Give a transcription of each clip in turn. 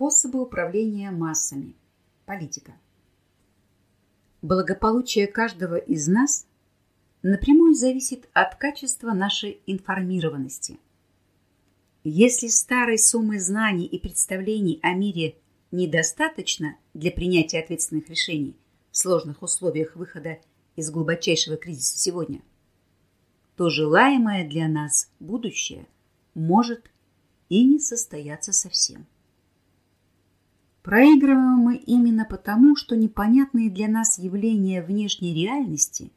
Способы управления массами. Политика. Благополучие каждого из нас напрямую зависит от качества нашей информированности. Если старой суммы знаний и представлений о мире недостаточно для принятия ответственных решений в сложных условиях выхода из глубочайшего кризиса сегодня, то желаемое для нас будущее может и не состояться совсем. Проигрываем мы именно потому, что непонятные для нас явления внешней реальности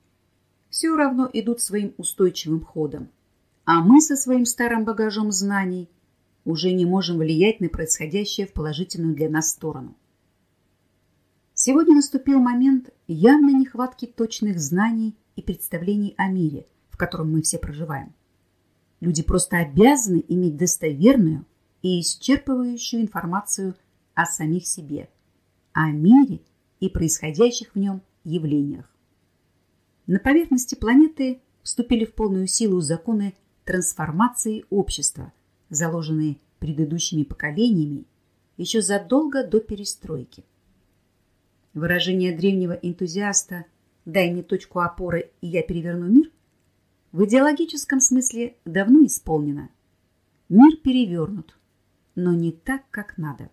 все равно идут своим устойчивым ходом, а мы со своим старым багажом знаний уже не можем влиять на происходящее в положительную для нас сторону. Сегодня наступил момент явной нехватки точных знаний и представлений о мире, в котором мы все проживаем. Люди просто обязаны иметь достоверную и исчерпывающую информацию о самих себе, о мире и происходящих в нем явлениях. На поверхности планеты вступили в полную силу законы трансформации общества, заложенные предыдущими поколениями еще задолго до перестройки. Выражение древнего энтузиаста «дай мне точку опоры, и я переверну мир» в идеологическом смысле давно исполнено. Мир перевернут, но не так, как надо.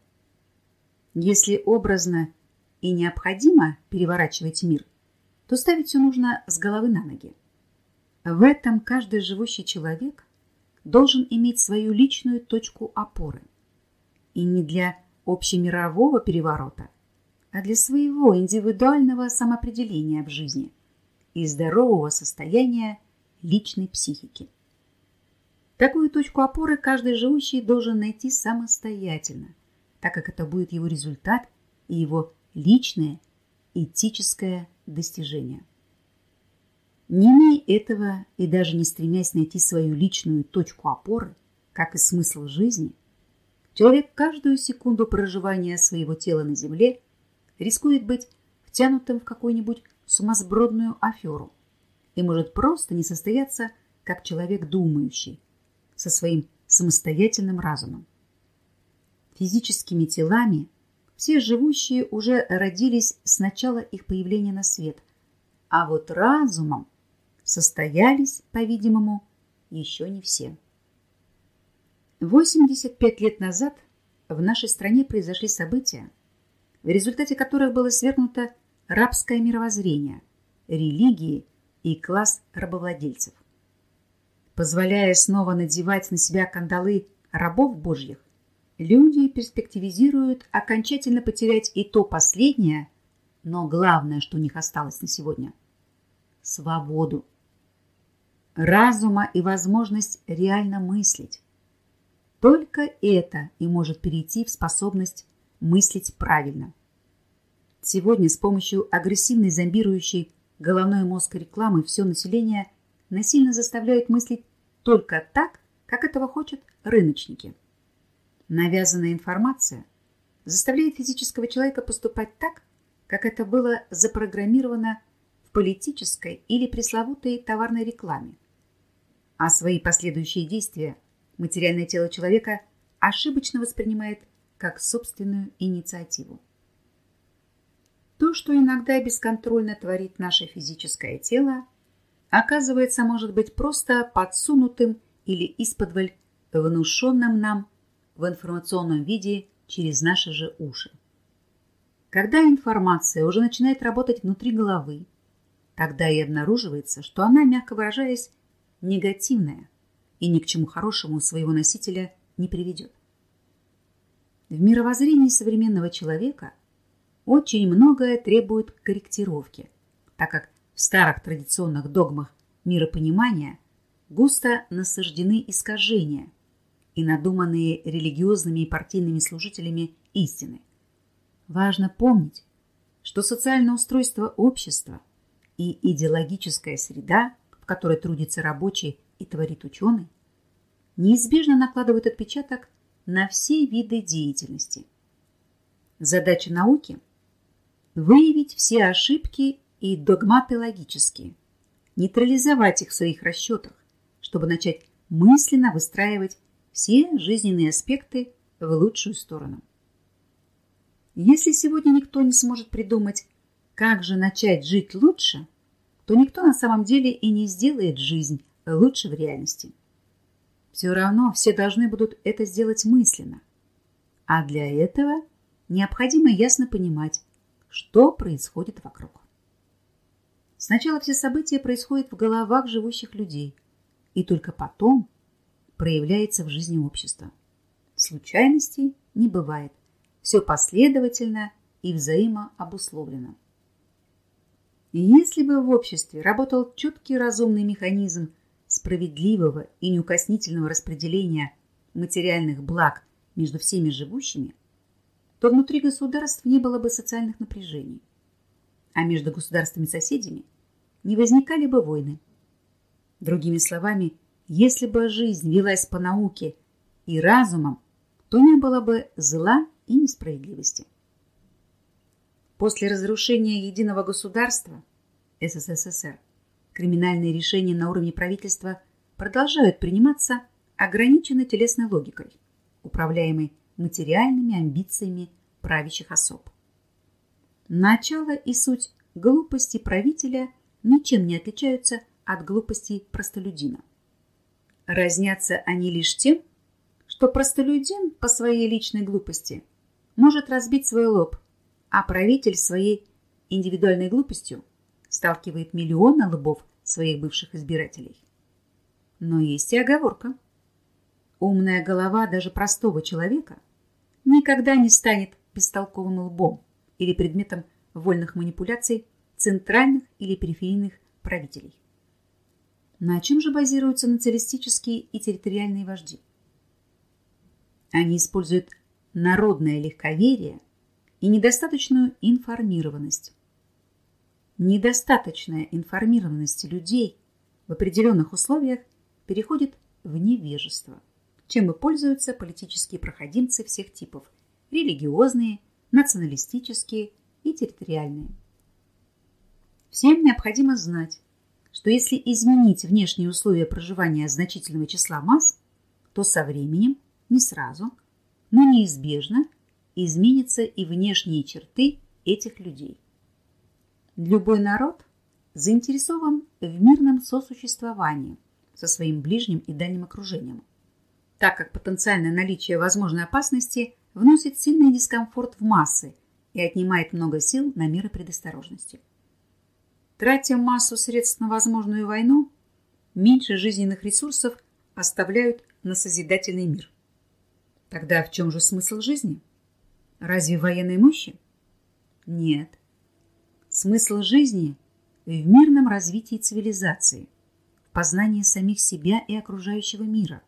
Если образно и необходимо переворачивать мир, то ставить все нужно с головы на ноги. В этом каждый живущий человек должен иметь свою личную точку опоры. И не для общемирового переворота, а для своего индивидуального самоопределения в жизни и здорового состояния личной психики. Такую точку опоры каждый живущий должен найти самостоятельно, так как это будет его результат и его личное этическое достижение. Не имея этого и даже не стремясь найти свою личную точку опоры, как и смысл жизни, человек каждую секунду проживания своего тела на земле рискует быть втянутым в какую-нибудь сумасбродную аферу и может просто не состояться как человек думающий, со своим самостоятельным разумом физическими телами все живущие уже родились с начала их появления на свет, а вот разумом состоялись, по-видимому, еще не все. 85 лет назад в нашей стране произошли события, в результате которых было свергнуто рабское мировоззрение, религии и класс рабовладельцев. Позволяя снова надевать на себя кандалы рабов божьих, люди перспективизируют окончательно потерять и то последнее, но главное, что у них осталось на сегодня – свободу, разума и возможность реально мыслить. Только это и может перейти в способность мыслить правильно. Сегодня с помощью агрессивной зомбирующей головной мозг рекламы все население насильно заставляют мыслить только так, как этого хотят рыночники. Навязанная информация заставляет физического человека поступать так, как это было запрограммировано в политической или пресловутой товарной рекламе. А свои последующие действия материальное тело человека ошибочно воспринимает как собственную инициативу. То, что иногда бесконтрольно творит наше физическое тело, оказывается, может быть просто подсунутым или исподволь внушенным нам в информационном виде через наши же уши. Когда информация уже начинает работать внутри головы, тогда и обнаруживается, что она, мягко выражаясь, негативная и ни к чему хорошему своего носителя не приведет. В мировоззрении современного человека очень многое требует корректировки, так как в старых традиционных догмах миропонимания густо насаждены искажения – и надуманные религиозными и партийными служителями истины. Важно помнить, что социальное устройство общества и идеологическая среда, в которой трудится рабочий и творит ученый, неизбежно накладывают отпечаток на все виды деятельности. Задача науки – выявить все ошибки и догматы логические, нейтрализовать их в своих расчетах, чтобы начать мысленно выстраивать все жизненные аспекты в лучшую сторону. Если сегодня никто не сможет придумать, как же начать жить лучше, то никто на самом деле и не сделает жизнь лучше в реальности. Все равно все должны будут это сделать мысленно. А для этого необходимо ясно понимать, что происходит вокруг. Сначала все события происходят в головах живущих людей, и только потом проявляется в жизни общества. Случайностей не бывает. Все последовательно и взаимообусловлено. И если бы в обществе работал четкий разумный механизм справедливого и неукоснительного распределения материальных благ между всеми живущими, то внутри государств не было бы социальных напряжений, а между государствами-соседями не возникали бы войны. Другими словами, если бы жизнь велась по науке и разумом, то не было бы зла и несправедливости. После разрушения единого государства СССР криминальные решения на уровне правительства продолжают приниматься ограниченной телесной логикой, управляемой материальными амбициями правящих особ. Начало и суть глупости правителя ничем не отличаются от глупости простолюдина. Разнятся они лишь тем, что простолюдин по своей личной глупости может разбить свой лоб, а правитель своей индивидуальной глупостью сталкивает миллионы лбов своих бывших избирателей. Но есть и оговорка. Умная голова даже простого человека никогда не станет бестолковым лбом или предметом вольных манипуляций центральных или периферийных правителей. На чем же базируются националистические и территориальные вожди? Они используют народное легковерие и недостаточную информированность. Недостаточная информированность людей в определенных условиях переходит в невежество, чем и пользуются политические проходимцы всех типов – религиозные, националистические и территориальные. Всем необходимо знать, что если изменить внешние условия проживания значительного числа масс, то со временем, не сразу, но неизбежно изменятся и внешние черты этих людей. Любой народ заинтересован в мирном сосуществовании со своим ближним и дальним окружением, так как потенциальное наличие возможной опасности вносит сильный дискомфорт в массы и отнимает много сил на меры предосторожности. Тратя массу средств на возможную войну, меньше жизненных ресурсов оставляют на созидательный мир. Тогда в чем же смысл жизни? Разве военной мощи? Нет. Смысл жизни в мирном развитии цивилизации, в познании самих себя и окружающего мира,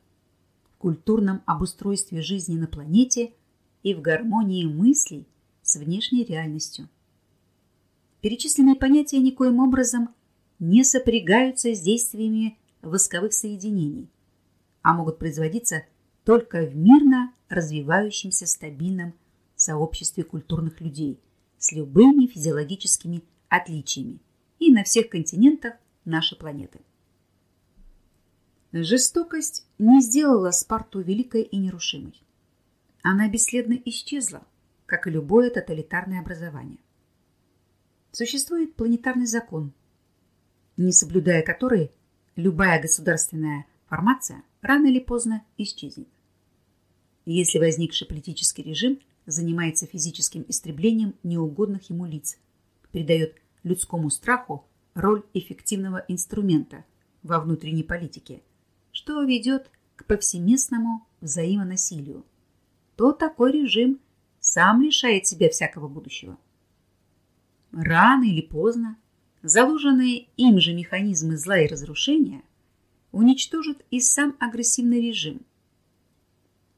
в культурном обустройстве жизни на планете и в гармонии мыслей с внешней реальностью. Перечисленные понятия никоим образом не сопрягаются с действиями восковых соединений, а могут производиться только в мирно развивающемся стабильном сообществе культурных людей с любыми физиологическими отличиями и на всех континентах нашей планеты. Жестокость не сделала Спарту великой и нерушимой. Она бесследно исчезла, как и любое тоталитарное образование существует планетарный закон, не соблюдая который любая государственная формация рано или поздно исчезнет. Если возникший политический режим занимается физическим истреблением неугодных ему лиц, придает людскому страху роль эффективного инструмента во внутренней политике, что ведет к повсеместному взаимонасилию, то такой режим сам лишает себя всякого будущего. Рано или поздно заложенные им же механизмы зла и разрушения уничтожат и сам агрессивный режим.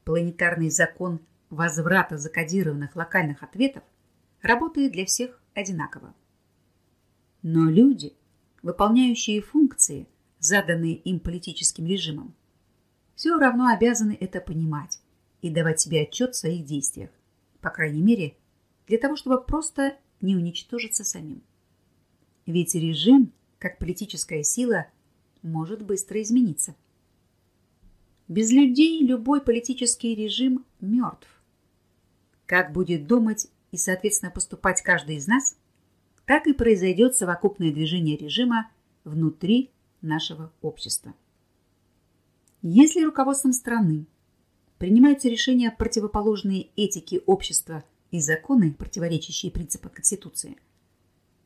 Планетарный закон возврата закодированных локальных ответов работает для всех одинаково. Но люди, выполняющие функции, заданные им политическим режимом, все равно обязаны это понимать и давать себе отчет в своих действиях, по крайней мере, для того, чтобы просто не уничтожится самим. Ведь режим, как политическая сила, может быстро измениться. Без людей любой политический режим мертв. Как будет думать и, соответственно, поступать каждый из нас, так и произойдет совокупное движение режима внутри нашего общества. Если руководством страны принимаются решения, противоположные этике общества и законы, противоречащие принципам Конституции,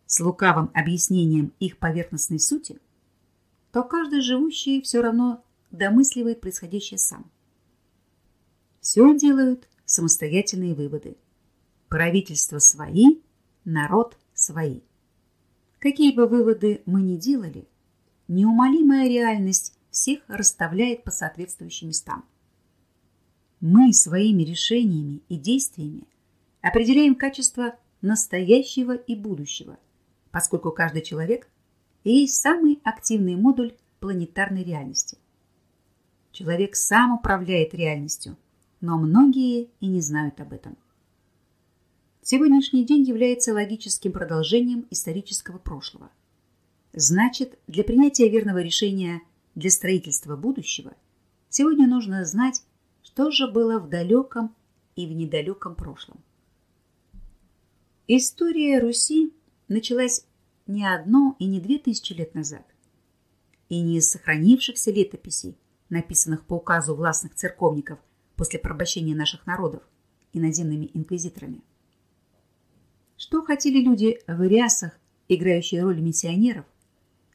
с лукавым объяснением их поверхностной сути, то каждый живущий все равно домысливает происходящее сам. Все делают самостоятельные выводы. Правительство свои, народ свои. Какие бы выводы мы ни делали, неумолимая реальность всех расставляет по соответствующим местам. Мы своими решениями и действиями определяем качество настоящего и будущего, поскольку каждый человек есть самый активный модуль планетарной реальности. Человек сам управляет реальностью, но многие и не знают об этом. Сегодняшний день является логическим продолжением исторического прошлого. Значит, для принятия верного решения для строительства будущего сегодня нужно знать, что же было в далеком и в недалеком прошлом. История Руси началась не одно и не две тысячи лет назад, и не из сохранившихся летописей, написанных по указу властных церковников после порабощения наших народов иноземными инквизиторами. Что хотели люди в рясах, играющие роль миссионеров,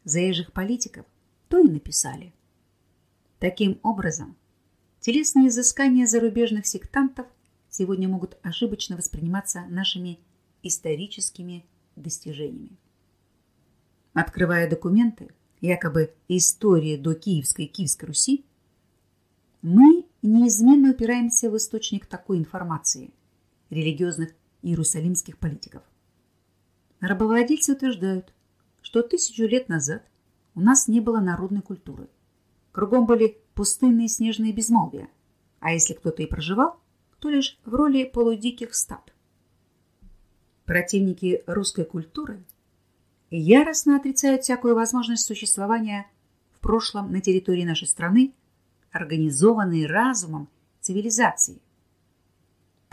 заезжих политиков, то и написали. Таким образом, телесные изыскания зарубежных сектантов сегодня могут ошибочно восприниматься нашими историческими достижениями. Открывая документы, якобы истории до Киевской Киевской Руси, мы неизменно упираемся в источник такой информации религиозных иерусалимских политиков. Рабовладельцы утверждают, что тысячу лет назад у нас не было народной культуры. Кругом были пустынные снежные безмолвия, а если кто-то и проживал, то лишь в роли полудиких стад. Противники русской культуры яростно отрицают всякую возможность существования в прошлом на территории нашей страны, организованной разумом цивилизации –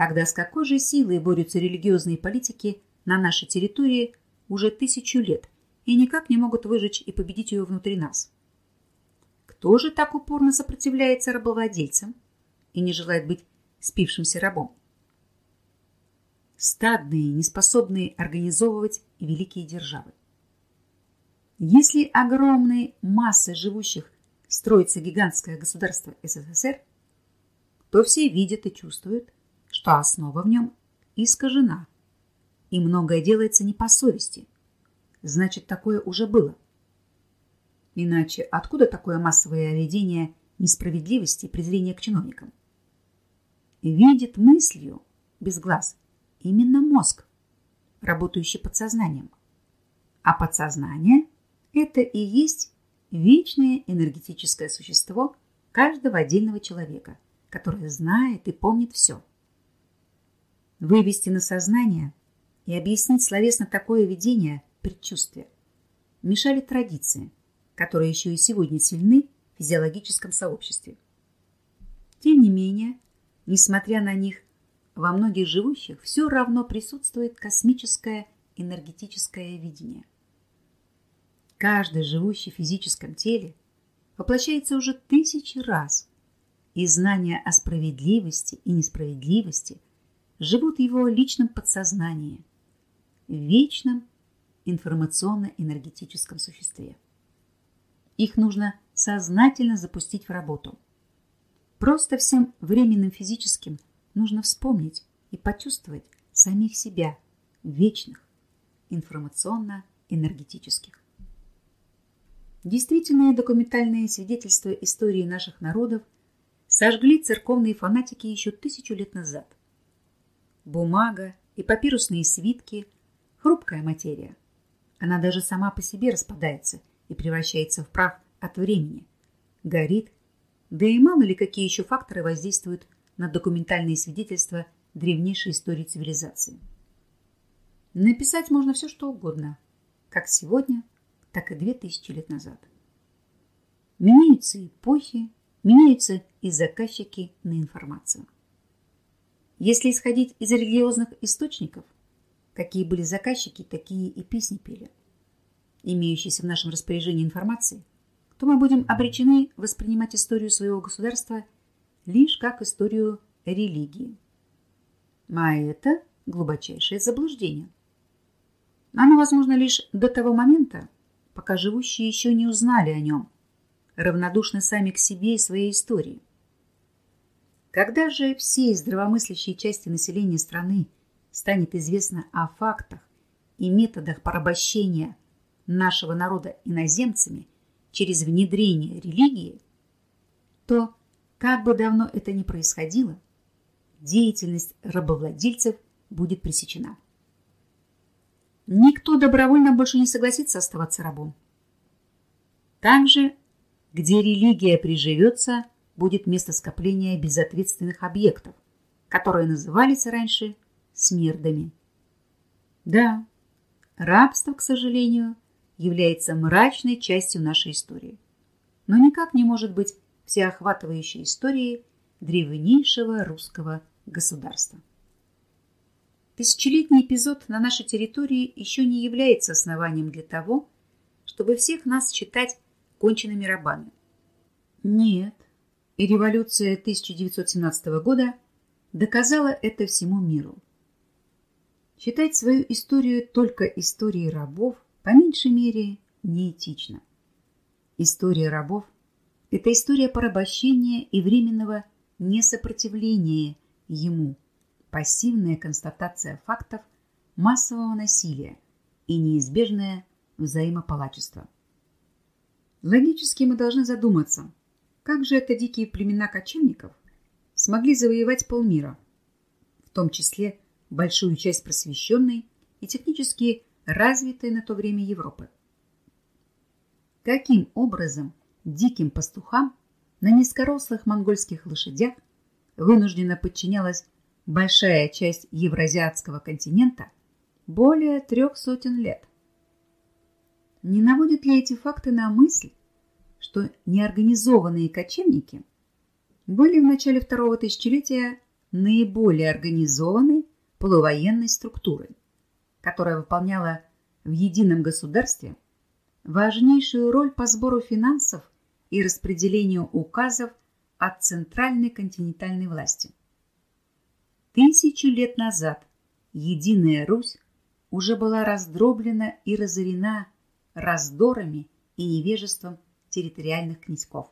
Тогда с какой же силой борются религиозные политики на нашей территории уже тысячу лет и никак не могут выжечь и победить ее внутри нас? Кто же так упорно сопротивляется рабовладельцам и не желает быть спившимся рабом? Стадные, неспособные организовывать великие державы. Если огромной массой живущих строится гигантское государство СССР, то все видят и чувствуют, что основа в нем искажена, и многое делается не по совести. Значит, такое уже было. Иначе откуда такое массовое ведение несправедливости и презрения к чиновникам? Видит мыслью, без глаз, именно мозг, работающий подсознанием. А подсознание – это и есть вечное энергетическое существо каждого отдельного человека, которое знает и помнит все – вывести на сознание и объяснить словесно такое видение предчувствия. Мешали традиции, которые еще и сегодня сильны в физиологическом сообществе. Тем не менее, несмотря на них, во многих живущих все равно присутствует космическое энергетическое видение. Каждый живущий в физическом теле воплощается уже тысячи раз, и знание о справедливости и несправедливости – живут в его личном подсознании, в вечном информационно-энергетическом существе. Их нужно сознательно запустить в работу. Просто всем временным физическим нужно вспомнить и почувствовать самих себя, вечных, информационно-энергетических. Действительные документальные свидетельства истории наших народов сожгли церковные фанатики еще тысячу лет назад бумага и папирусные свитки – хрупкая материя. Она даже сама по себе распадается и превращается в прах от времени, горит, да и мало ли какие еще факторы воздействуют на документальные свидетельства древнейшей истории цивилизации. Написать можно все, что угодно, как сегодня, так и две тысячи лет назад. Меняются эпохи, меняются и заказчики на информацию. Если исходить из религиозных источников, какие были заказчики, такие и песни пели. Имеющиеся в нашем распоряжении информации, то мы будем обречены воспринимать историю своего государства лишь как историю религии. А это глубочайшее заблуждение. Оно возможно лишь до того момента, пока живущие еще не узнали о нем, равнодушны сами к себе и своей истории. Когда же всей здравомыслящей части населения страны станет известно о фактах и методах порабощения нашего народа иноземцами через внедрение религии, то, как бы давно это ни происходило, деятельность рабовладельцев будет пресечена. Никто добровольно больше не согласится оставаться рабом. Также, где религия приживется, будет место скопления безответственных объектов, которые назывались раньше смердами. Да, рабство, к сожалению, является мрачной частью нашей истории, но никак не может быть всеохватывающей историей древнейшего русского государства. Тысячелетний эпизод на нашей территории еще не является основанием для того, чтобы всех нас считать конченными рабами. Нет, и революция 1917 года доказала это всему миру. Считать свою историю только историей рабов по меньшей мере неэтично. История рабов – это история порабощения и временного несопротивления ему, пассивная констатация фактов массового насилия и неизбежное взаимопалачество. Логически мы должны задуматься – как же это дикие племена кочевников смогли завоевать полмира, в том числе большую часть просвещенной и технически развитой на то время Европы? Каким образом диким пастухам на низкорослых монгольских лошадях вынуждена подчинялась большая часть евразиатского континента более трех сотен лет? Не наводят ли эти факты на мысль, что неорганизованные кочевники были в начале второго тысячелетия наиболее организованной полувоенной структурой, которая выполняла в едином государстве важнейшую роль по сбору финансов и распределению указов от центральной континентальной власти. Тысячу лет назад единая Русь уже была раздроблена и разорена раздорами и невежеством территориальных князьков.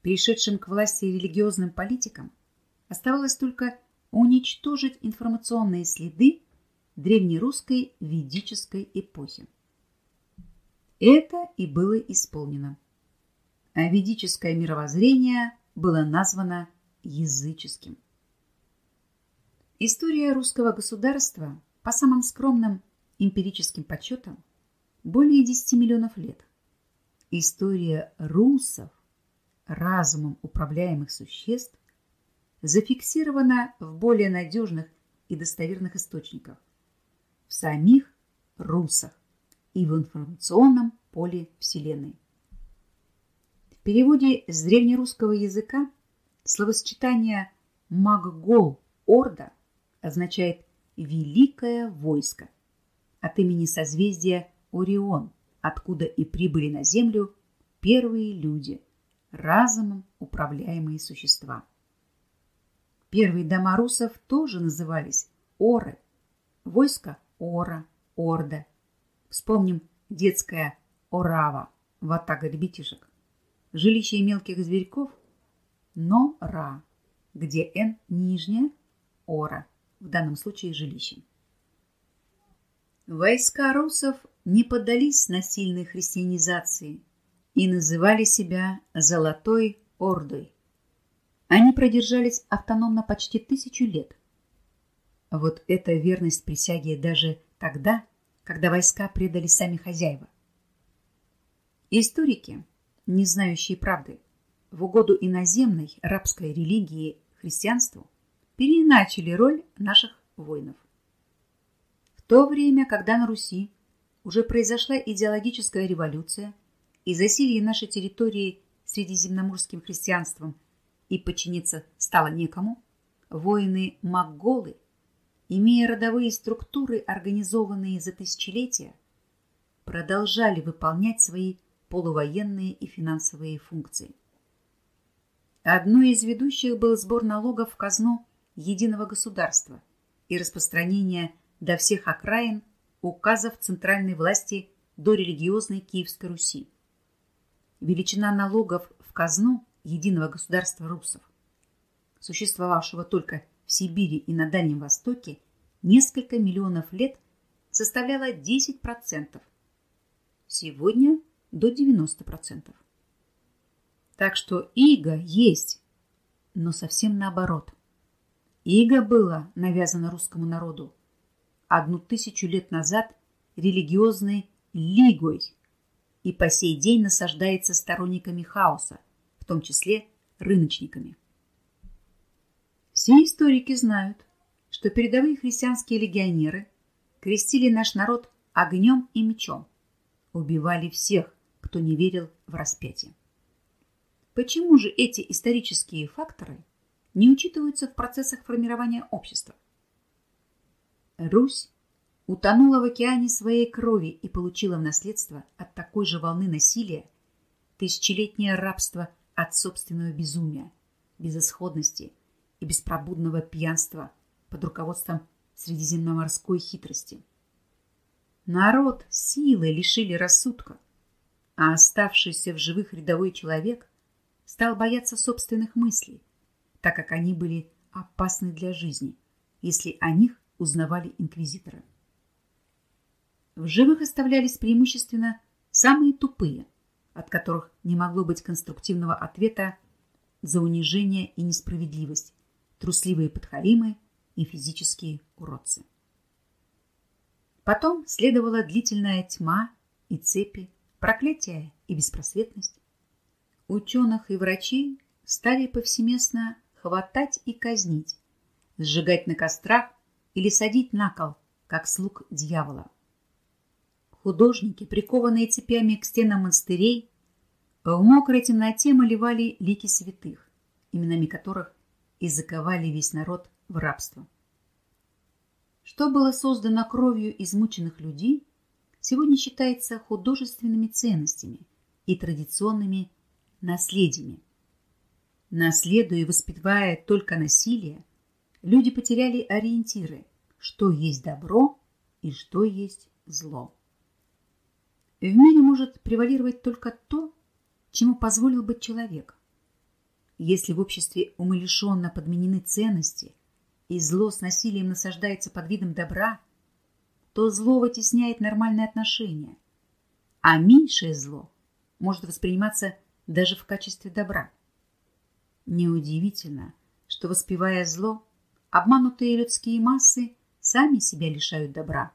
Пришедшим к власти религиозным политикам оставалось только уничтожить информационные следы древнерусской ведической эпохи. Это и было исполнено. А ведическое мировоззрение было названо языческим. История русского государства, по самым скромным эмпирическим подсчетам, более 10 миллионов лет – История русов, разумом управляемых существ, зафиксирована в более надежных и достоверных источниках, в самих русах и в информационном поле Вселенной. В переводе с древнерусского языка словосочетание «маггол-орда» означает «великое войско» от имени созвездия Орион – откуда и прибыли на Землю первые люди, разумом управляемые существа. Первые дома русов тоже назывались Оры, войско Ора, Орда. Вспомним детская Орава, ватага ребятишек. Жилище мелких зверьков Нора, где Н нижняя, Ора, в данном случае жилище. Войска русов не поддались насильной христианизации и называли себя «Золотой Ордой». Они продержались автономно почти тысячу лет. Вот эта верность присяге даже тогда, когда войска предали сами хозяева. Историки, не знающие правды, в угоду иноземной рабской религии христианству переиначили роль наших воинов. В то время, когда на Руси уже произошла идеологическая революция, и засилье нашей территории средиземноморским христианством и подчиниться стало некому, воины-макголы, имея родовые структуры, организованные за тысячелетия, продолжали выполнять свои полувоенные и финансовые функции. Одной из ведущих был сбор налогов в казну единого государства и распространение до всех окраин указов центральной власти до религиозной Киевской Руси. Величина налогов в казну единого государства русов, существовавшего только в Сибири и на Дальнем Востоке несколько миллионов лет, составляла 10%. Сегодня до 90%. Так что иго есть, но совсем наоборот. Иго было навязано русскому народу одну тысячу лет назад религиозной лигой и по сей день насаждается сторонниками хаоса, в том числе рыночниками. Все историки знают, что передовые христианские легионеры крестили наш народ огнем и мечом, убивали всех, кто не верил в распятие. Почему же эти исторические факторы не учитываются в процессах формирования общества? Русь утонула в океане своей крови и получила в наследство от такой же волны насилия тысячелетнее рабство от собственного безумия, безысходности и беспробудного пьянства под руководством средиземноморской хитрости. Народ силы лишили рассудка, а оставшийся в живых рядовой человек стал бояться собственных мыслей, так как они были опасны для жизни, если о них узнавали инквизиторы. В живых оставлялись преимущественно самые тупые, от которых не могло быть конструктивного ответа за унижение и несправедливость, трусливые подхалимы и физические уродцы. Потом следовала длительная тьма и цепи, проклятие и беспросветность ученых и врачей стали повсеместно хватать и казнить, сжигать на кострах или садить на кол, как слуг дьявола. Художники, прикованные цепями к стенам монастырей, в мокрой темноте малевали лики святых, именами которых и заковали весь народ в рабство. Что было создано кровью измученных людей, сегодня считается художественными ценностями и традиционными наследиями. Наследуя и воспитывая только насилие, люди потеряли ориентиры, что есть добро и что есть зло. В мире может превалировать только то, чему позволил быть человек. Если в обществе умалишенно подменены ценности и зло с насилием насаждается под видом добра, то зло вытесняет нормальные отношения, а меньшее зло может восприниматься даже в качестве добра. Неудивительно, что, воспевая зло, обманутые людские массы сами себя лишают добра.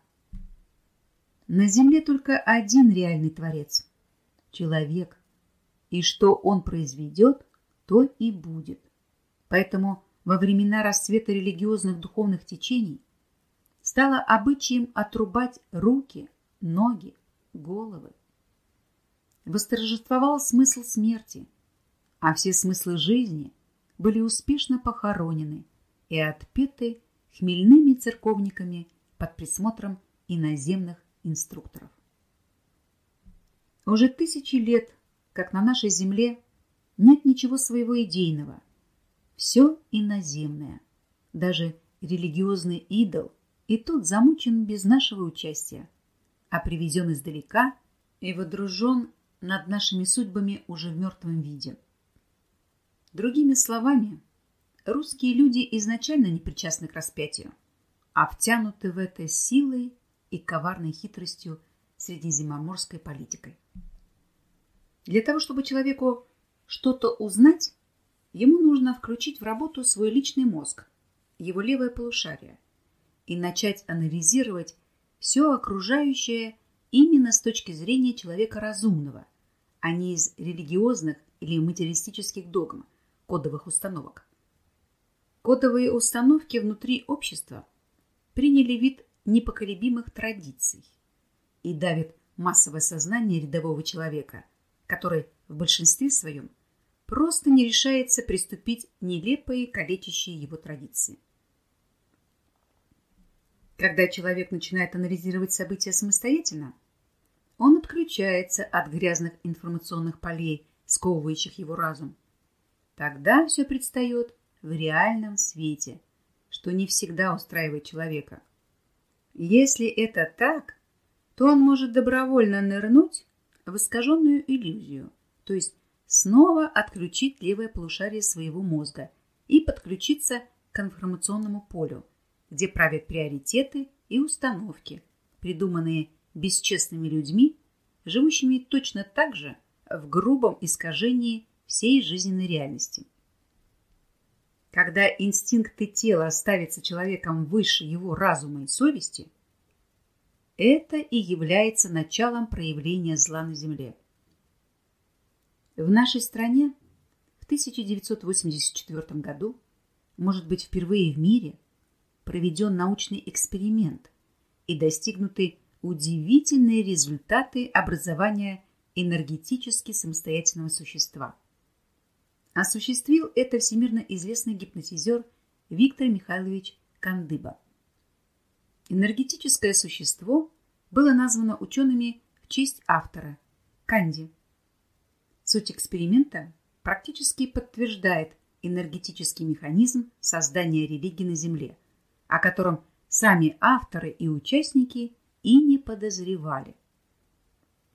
На земле только один реальный Творец – человек, и что он произведет, то и будет. Поэтому во времена расцвета религиозных духовных течений стало обычаем отрубать руки, ноги, головы восторжествовал смысл смерти, а все смыслы жизни были успешно похоронены и отпеты хмельными церковниками под присмотром иноземных инструкторов. Уже тысячи лет, как на нашей земле, нет ничего своего идейного. Все иноземное. Даже религиозный идол и тот замучен без нашего участия, а привезен издалека и водружен над нашими судьбами уже в мертвом виде. Другими словами, русские люди изначально не причастны к распятию, а втянуты в это силой и коварной хитростью средиземноморской политикой. Для того, чтобы человеку что-то узнать, ему нужно включить в работу свой личный мозг, его левое полушарие, и начать анализировать все окружающее именно с точки зрения человека разумного, а не из религиозных или материалистических догм, кодовых установок. Кодовые установки внутри общества приняли вид непоколебимых традиций и давят массовое сознание рядового человека, который в большинстве своем просто не решается приступить нелепые, калечащие его традиции. Когда человек начинает анализировать события самостоятельно, он отключается от грязных информационных полей, сковывающих его разум. Тогда все предстает в реальном свете, что не всегда устраивает человека. Если это так, то он может добровольно нырнуть в искаженную иллюзию, то есть снова отключить левое полушарие своего мозга и подключиться к информационному полю, где правят приоритеты и установки, придуманные бесчестными людьми, живущими точно так же в грубом искажении всей жизненной реальности. Когда инстинкты тела ставятся человеком выше его разума и совести, это и является началом проявления зла на Земле. В нашей стране в 1984 году, может быть впервые в мире, проведен научный эксперимент и достигнуты удивительные результаты образования энергетически самостоятельного существа – осуществил это всемирно известный гипнотизер Виктор Михайлович Кандыба. Энергетическое существо было названо учеными в честь автора – Канди. Суть эксперимента практически подтверждает энергетический механизм создания религии на Земле, о котором сами авторы и участники и не подозревали.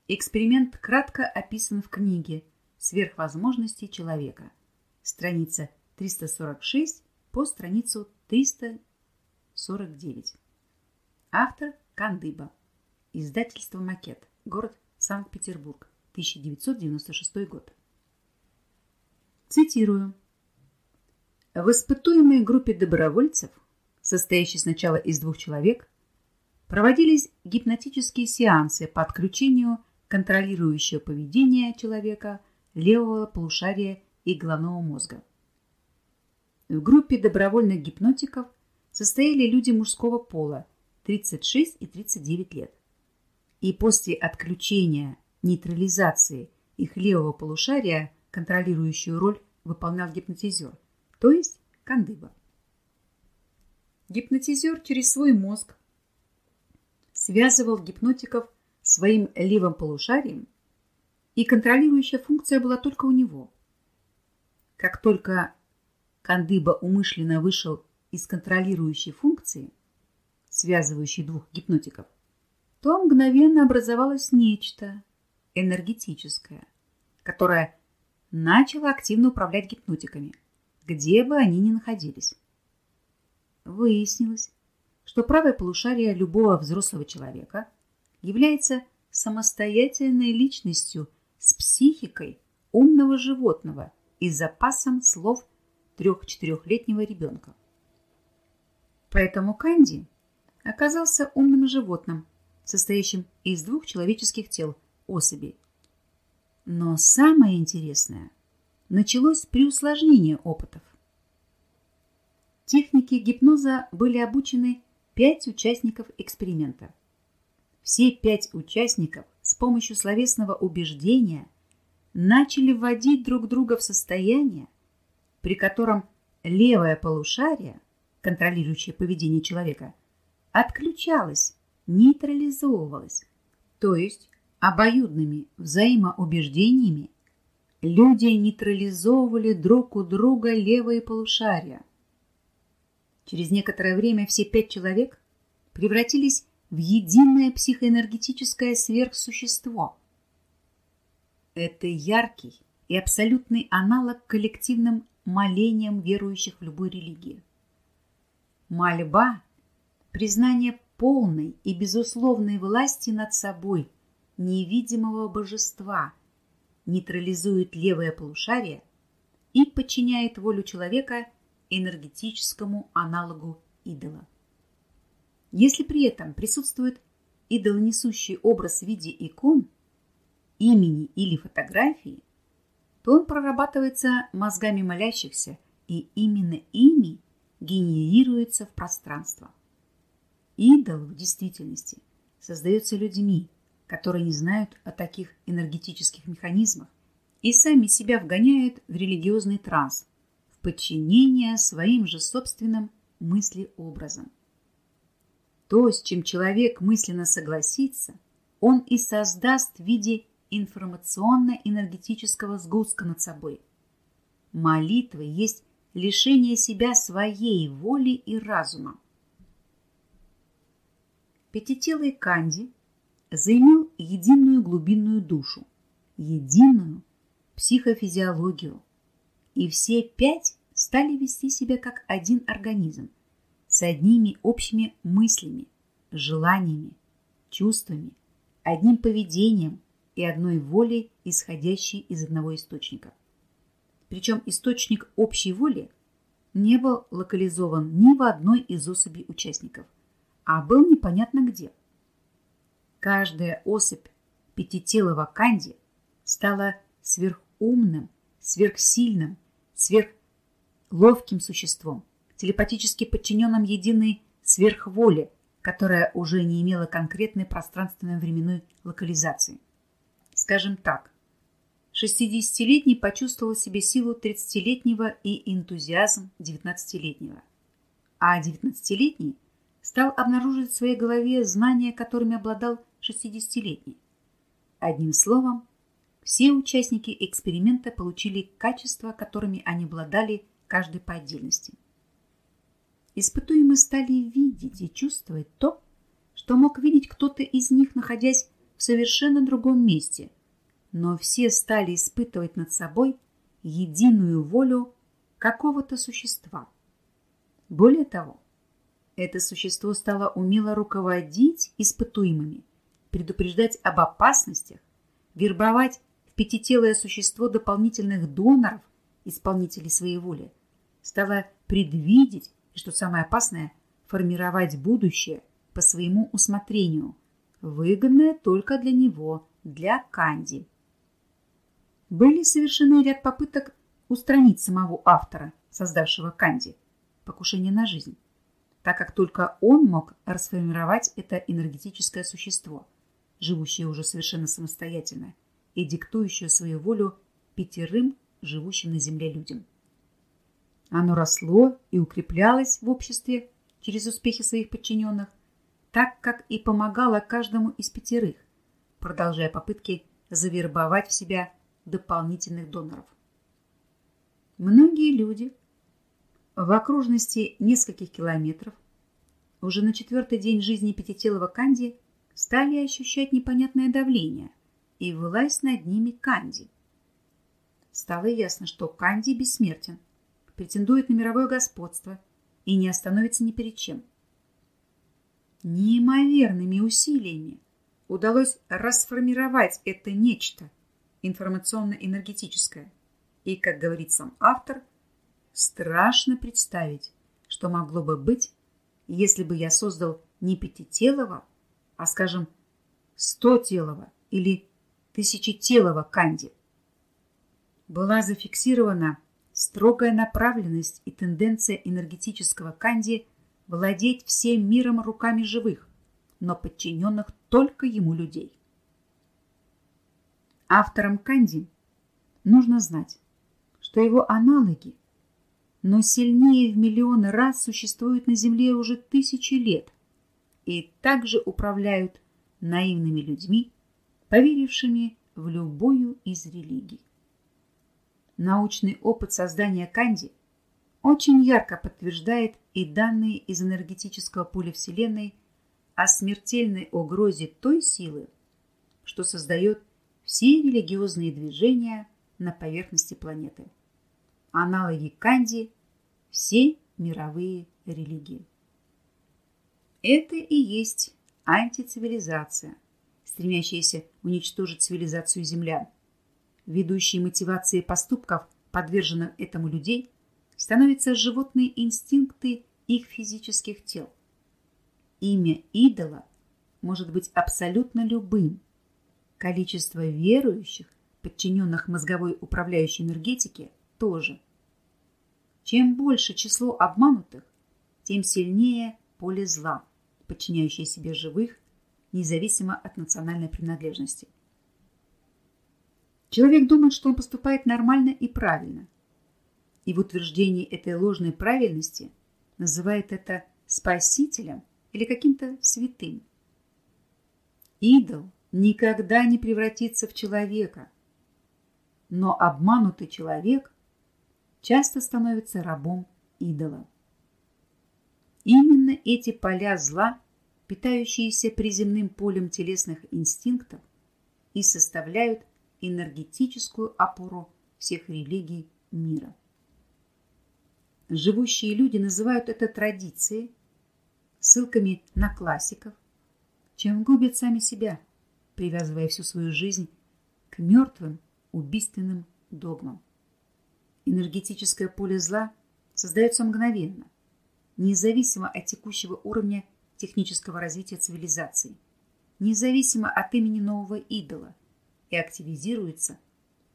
Эксперимент кратко описан в книге сверхвозможностей человека. Страница 346 по страницу 349. Автор Кандыба. Издательство «Макет». Город Санкт-Петербург. 1996 год. Цитирую. В испытуемой группе добровольцев, состоящей сначала из двух человек, проводились гипнотические сеансы по отключению контролирующего поведения человека – левого полушария и головного мозга. В группе добровольных гипнотиков состояли люди мужского пола 36 и 39 лет. И после отключения нейтрализации их левого полушария контролирующую роль выполнял гипнотизер, то есть кандыба. Гипнотизер через свой мозг связывал гипнотиков своим левым полушарием и контролирующая функция была только у него. Как только Кандыба умышленно вышел из контролирующей функции, связывающей двух гипнотиков, то мгновенно образовалось нечто энергетическое, которое начало активно управлять гипнотиками, где бы они ни находились. Выяснилось, что правое полушарие любого взрослого человека является самостоятельной личностью – с психикой умного животного и запасом слов трех-четырехлетнего ребенка. Поэтому Канди оказался умным животным, состоящим из двух человеческих тел особей. Но самое интересное началось при усложнении опытов. Техники гипноза были обучены пять участников эксперимента. Все пять участников с помощью словесного убеждения начали вводить друг друга в состояние, при котором левое полушарие, контролирующее поведение человека, отключалось, нейтрализовывалось, то есть обоюдными взаимоубеждениями люди нейтрализовывали друг у друга левые полушария. Через некоторое время все пять человек превратились в единое психоэнергетическое сверхсущество. Это яркий и абсолютный аналог коллективным молениям верующих в любой религии. Мольба – признание полной и безусловной власти над собой невидимого божества, нейтрализует левое полушарие и подчиняет волю человека энергетическому аналогу идола. Если при этом присутствует идолонесущий образ в виде икон, имени или фотографии, то он прорабатывается мозгами молящихся, и именно ими генерируется в пространство. Идол в действительности создается людьми, которые не знают о таких энергетических механизмах и сами себя вгоняют в религиозный транс, в подчинение своим же собственным мыслеобразом. То, с чем человек мысленно согласится, он и создаст в виде информационно-энергетического сгустка над собой. Молитва есть лишение себя своей воли и разума. Пятителый Канди заимел единую глубинную душу, единую психофизиологию, и все пять стали вести себя как один организм, с одними общими мыслями, желаниями, чувствами, одним поведением и одной волей, исходящей из одного источника. Причем источник общей воли не был локализован ни в одной из особей участников, а был непонятно где. Каждая особь пятителого канди стала сверхумным, сверхсильным, сверхловким существом, телепатически подчиненным единой сверхволе, которая уже не имела конкретной пространственной временной локализации. Скажем так, 60-летний почувствовал себе силу 30-летнего и энтузиазм 19-летнего, а 19-летний стал обнаруживать в своей голове знания, которыми обладал 60-летний. Одним словом, все участники эксперимента получили качества, которыми они обладали каждый по отдельности. Испытуемые стали видеть и чувствовать то, что мог видеть кто-то из них, находясь в совершенно другом месте, но все стали испытывать над собой единую волю какого-то существа. Более того, это существо стало умело руководить испытуемыми, предупреждать об опасностях, вербовать в пятителое существо дополнительных доноров, исполнителей своей воли, стало предвидеть и, что самое опасное, формировать будущее по своему усмотрению, выгодное только для него, для Канди. Были совершены ряд попыток устранить самого автора, создавшего Канди, покушение на жизнь, так как только он мог расформировать это энергетическое существо, живущее уже совершенно самостоятельно и диктующее свою волю пятерым живущим на земле людям. Оно росло и укреплялось в обществе через успехи своих подчиненных, так как и помогало каждому из пятерых, продолжая попытки завербовать в себя дополнительных доноров. Многие люди в окружности нескольких километров уже на четвертый день жизни пятителого Канди стали ощущать непонятное давление и власть над ними Канди. Стало ясно, что Канди бессмертен – претендует на мировое господство и не остановится ни перед чем. Неимоверными усилиями удалось расформировать это нечто информационно-энергетическое. И, как говорит сам автор, страшно представить, что могло бы быть, если бы я создал не пятителого, а, скажем, стотелого или тысячетелого канди. Была зафиксирована строгая направленность и тенденция энергетического канди владеть всем миром руками живых, но подчиненных только ему людей. Авторам канди нужно знать, что его аналоги, но сильнее в миллионы раз существуют на Земле уже тысячи лет и также управляют наивными людьми, поверившими в любую из религий научный опыт создания канди очень ярко подтверждает и данные из энергетического поля Вселенной о смертельной угрозе той силы, что создает все религиозные движения на поверхности планеты. Аналоги канди – все мировые религии. Это и есть антицивилизация, стремящаяся уничтожить цивилизацию землян – ведущей мотивации поступков, подверженных этому людей, становятся животные инстинкты их физических тел. Имя идола может быть абсолютно любым. Количество верующих, подчиненных мозговой управляющей энергетике, тоже. Чем больше число обманутых, тем сильнее поле зла, подчиняющее себе живых, независимо от национальной принадлежности. Человек думает, что он поступает нормально и правильно. И в утверждении этой ложной правильности называет это спасителем или каким-то святым. Идол никогда не превратится в человека, но обманутый человек часто становится рабом идола. Именно эти поля зла, питающиеся приземным полем телесных инстинктов, и составляют энергетическую опору всех религий мира. Живущие люди называют это традицией, ссылками на классиков, чем губят сами себя, привязывая всю свою жизнь к мертвым убийственным догмам. Энергетическое поле зла создается мгновенно, независимо от текущего уровня технического развития цивилизации, независимо от имени нового идола и активизируется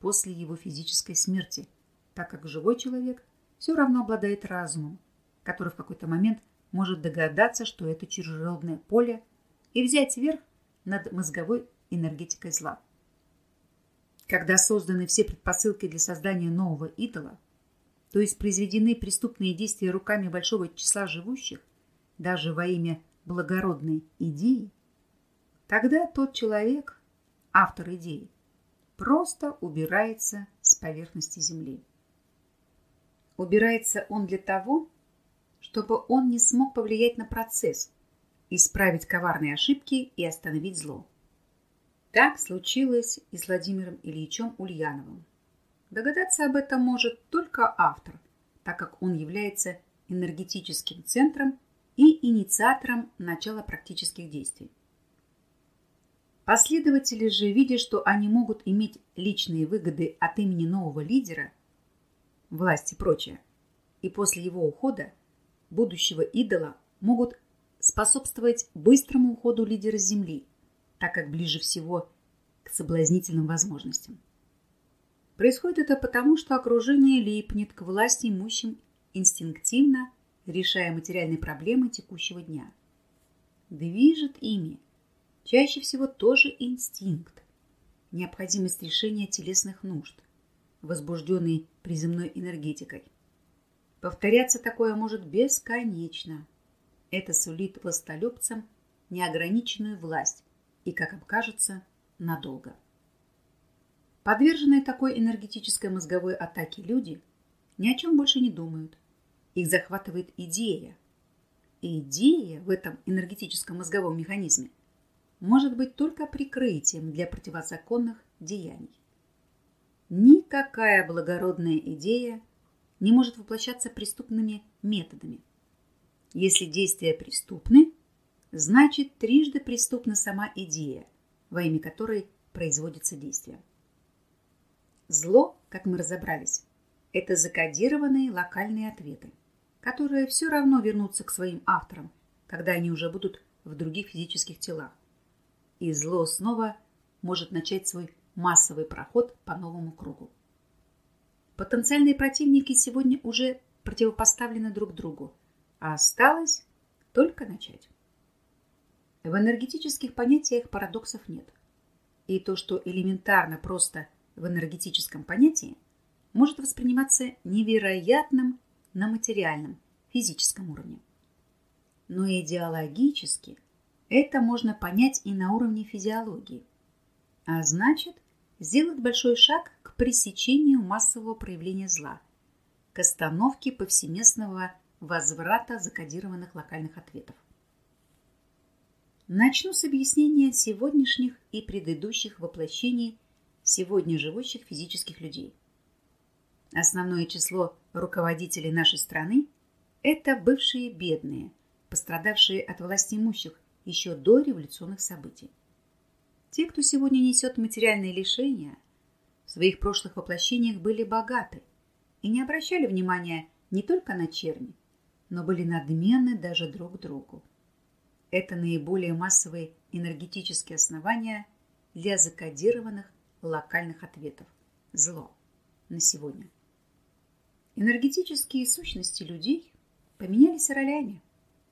после его физической смерти, так как живой человек все равно обладает разумом, который в какой-то момент может догадаться, что это чужеродное поле и взять верх над мозговой энергетикой зла. Когда созданы все предпосылки для создания нового идола, то есть произведены преступные действия руками большого числа живущих, даже во имя благородной идеи, тогда тот человек, автор идеи, просто убирается с поверхности земли. Убирается он для того, чтобы он не смог повлиять на процесс, исправить коварные ошибки и остановить зло. Так случилось и с Владимиром Ильичем Ульяновым. Догадаться об этом может только автор, так как он является энергетическим центром и инициатором начала практических действий. Последователи же, видя, что они могут иметь личные выгоды от имени нового лидера, власти и прочее, и после его ухода будущего идола могут способствовать быстрому уходу лидера Земли – так как ближе всего к соблазнительным возможностям. Происходит это потому, что окружение липнет к власти имущим инстинктивно, решая материальные проблемы текущего дня. Движет ими чаще всего тоже инстинкт, необходимость решения телесных нужд, возбужденный приземной энергетикой. Повторяться такое может бесконечно. Это сулит властолюбцам неограниченную власть и, как им кажется, надолго. Подверженные такой энергетической мозговой атаке люди ни о чем больше не думают. Их захватывает идея. И идея в этом энергетическом мозговом механизме может быть только прикрытием для противозаконных деяний. Никакая благородная идея не может воплощаться преступными методами. Если действия преступны, значит трижды преступна сама идея, во имя которой производится действие. Зло, как мы разобрались, это закодированные локальные ответы, которые все равно вернутся к своим авторам, когда они уже будут в других физических телах. И зло снова может начать свой массовый проход по новому кругу. Потенциальные противники сегодня уже противопоставлены друг другу, а осталось только начать. В энергетических понятиях парадоксов нет. И то, что элементарно просто в энергетическом понятии, может восприниматься невероятным на материальном, физическом уровне. Но идеологически это можно понять и на уровне физиологии. А значит, сделать большой шаг к пресечению массового проявления зла, к остановке повсеместного возврата закодированных локальных ответов. Начну с объяснения сегодняшних и предыдущих воплощений сегодня живущих физических людей. Основное число руководителей нашей страны – это бывшие бедные, пострадавшие от власти имущих еще до революционных событий. Те, кто сегодня несет материальные лишения, в своих прошлых воплощениях были богаты и не обращали внимания не только на черни, но были надменны даже друг другу. Это наиболее массовые энергетические основания для закодированных локальных ответов. Зло на сегодня. Энергетические сущности людей поменялись ролями,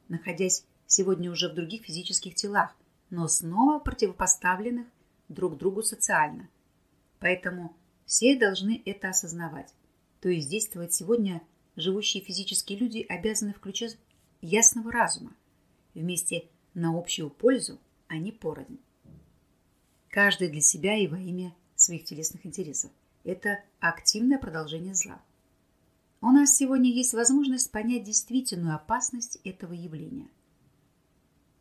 находясь сегодня уже в других физических телах, но снова противопоставленных друг другу социально. Поэтому все должны это осознавать. То есть действовать сегодня живущие физические люди обязаны включать ясного разума вместе на общую пользу, а не порознь. Каждый для себя и во имя своих телесных интересов. Это активное продолжение зла. У нас сегодня есть возможность понять действительную опасность этого явления.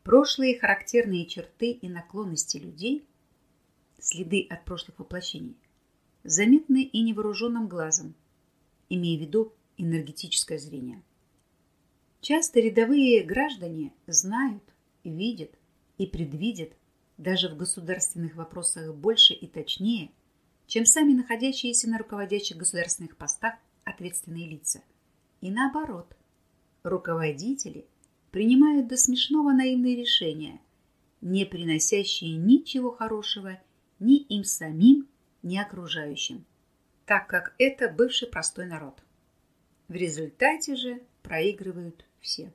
Прошлые характерные черты и наклонности людей, следы от прошлых воплощений, заметны и невооруженным глазом, имея в виду энергетическое зрение. Часто рядовые граждане знают, видят и предвидят даже в государственных вопросах больше и точнее, чем сами находящиеся на руководящих государственных постах ответственные лица. И наоборот, руководители принимают до смешного наивные решения, не приносящие ничего хорошего ни им самим, ни окружающим, так как это бывший простой народ. В результате же проигрывают все.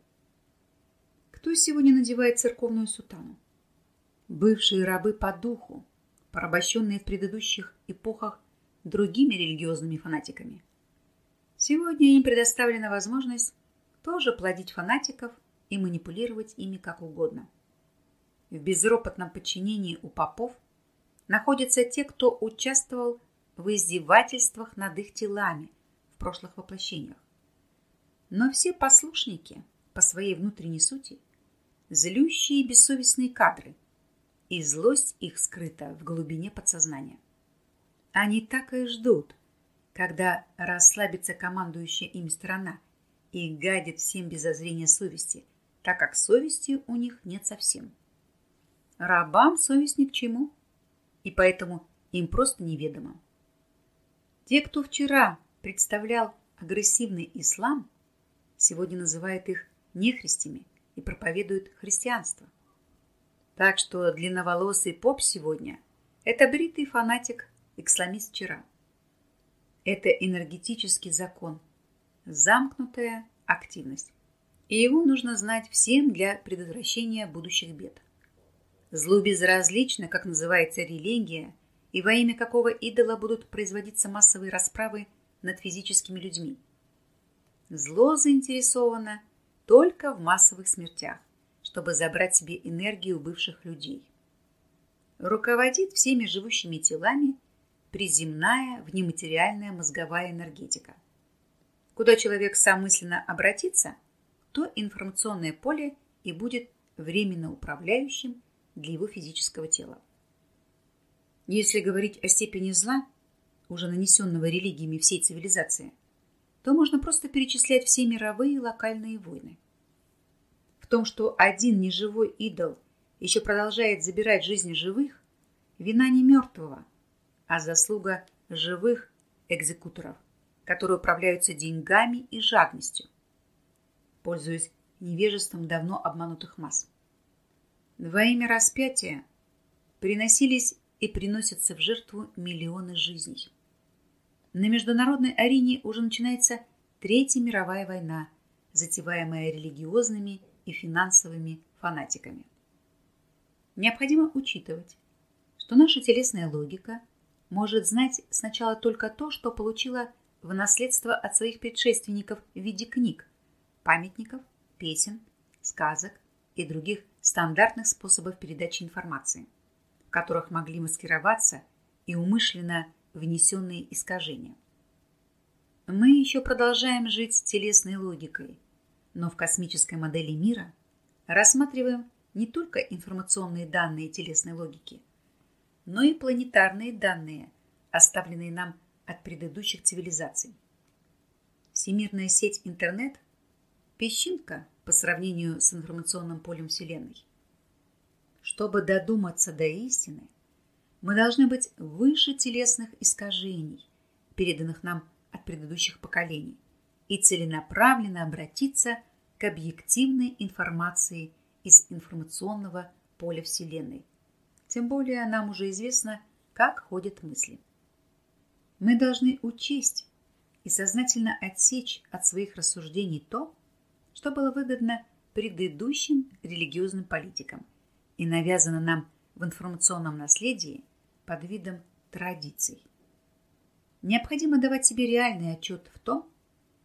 Кто сегодня надевает церковную сутану? Бывшие рабы по духу, порабощенные в предыдущих эпохах другими религиозными фанатиками. Сегодня им предоставлена возможность тоже плодить фанатиков и манипулировать ими как угодно. В безропотном подчинении у попов находятся те, кто участвовал в издевательствах над их телами в прошлых воплощениях. Но все послушники по своей внутренней сути злющие и бессовестные кадры, и злость их скрыта в глубине подсознания. Они так и ждут, когда расслабится командующая ими сторона и гадит всем без зазрения совести, так как совести у них нет совсем. Рабам совесть ни к чему, и поэтому им просто неведомо. Те, кто вчера представлял агрессивный ислам, сегодня называют их нехристями и проповедуют христианство. Так что длинноволосый поп сегодня – это бритый фанатик, исламист вчера. Это энергетический закон, замкнутая активность. И его нужно знать всем для предотвращения будущих бед. Злу безразлично, как называется религия, и во имя какого идола будут производиться массовые расправы над физическими людьми. Зло заинтересовано только в массовых смертях, чтобы забрать себе энергию бывших людей. Руководит всеми живущими телами приземная внематериальная мозговая энергетика. Куда человек сам мысленно обратится, то информационное поле и будет временно управляющим для его физического тела. Если говорить о степени зла, уже нанесенного религиями всей цивилизации, то можно просто перечислять все мировые и локальные войны. Том, что один неживой идол еще продолжает забирать жизни живых, вина не мертвого, а заслуга живых экзекуторов, которые управляются деньгами и жадностью, пользуясь невежеством давно обманутых масс. Во имя распятия приносились и приносятся в жертву миллионы жизней. На международной арене уже начинается Третья мировая война, затеваемая религиозными и финансовыми фанатиками. Необходимо учитывать, что наша телесная логика может знать сначала только то, что получила в наследство от своих предшественников в виде книг, памятников, песен, сказок и других стандартных способов передачи информации – в которых могли маскироваться и умышленно внесенные искажения. Мы еще продолжаем жить телесной логикой, но в космической модели мира рассматриваем не только информационные данные телесной логики, но и планетарные данные, оставленные нам от предыдущих цивилизаций. Всемирная сеть интернет – песчинка по сравнению с информационным полем Вселенной. Чтобы додуматься до истины, мы должны быть выше телесных искажений, переданных нам от предыдущих поколений, и целенаправленно обратиться к объективной информации из информационного поля Вселенной. Тем более нам уже известно, как ходят мысли. Мы должны учесть и сознательно отсечь от своих рассуждений то, что было выгодно предыдущим религиозным политикам – и навязано нам в информационном наследии под видом традиций. необходимо давать себе реальный отчет в том,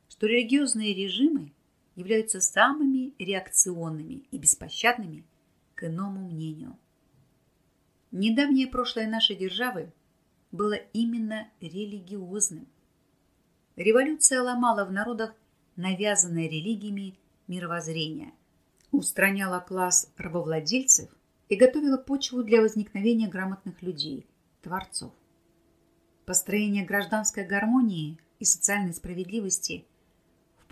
что религиозные режимы являются самыми реакционными и беспощадными к иному мнению. Недавнее прошлое нашей державы было именно религиозным. Революция ломала в народах навязанное религиями мировоззрение, устраняла класс рабовладельцев и готовила почву для возникновения грамотных людей, творцов. Построение гражданской гармонии и социальной справедливости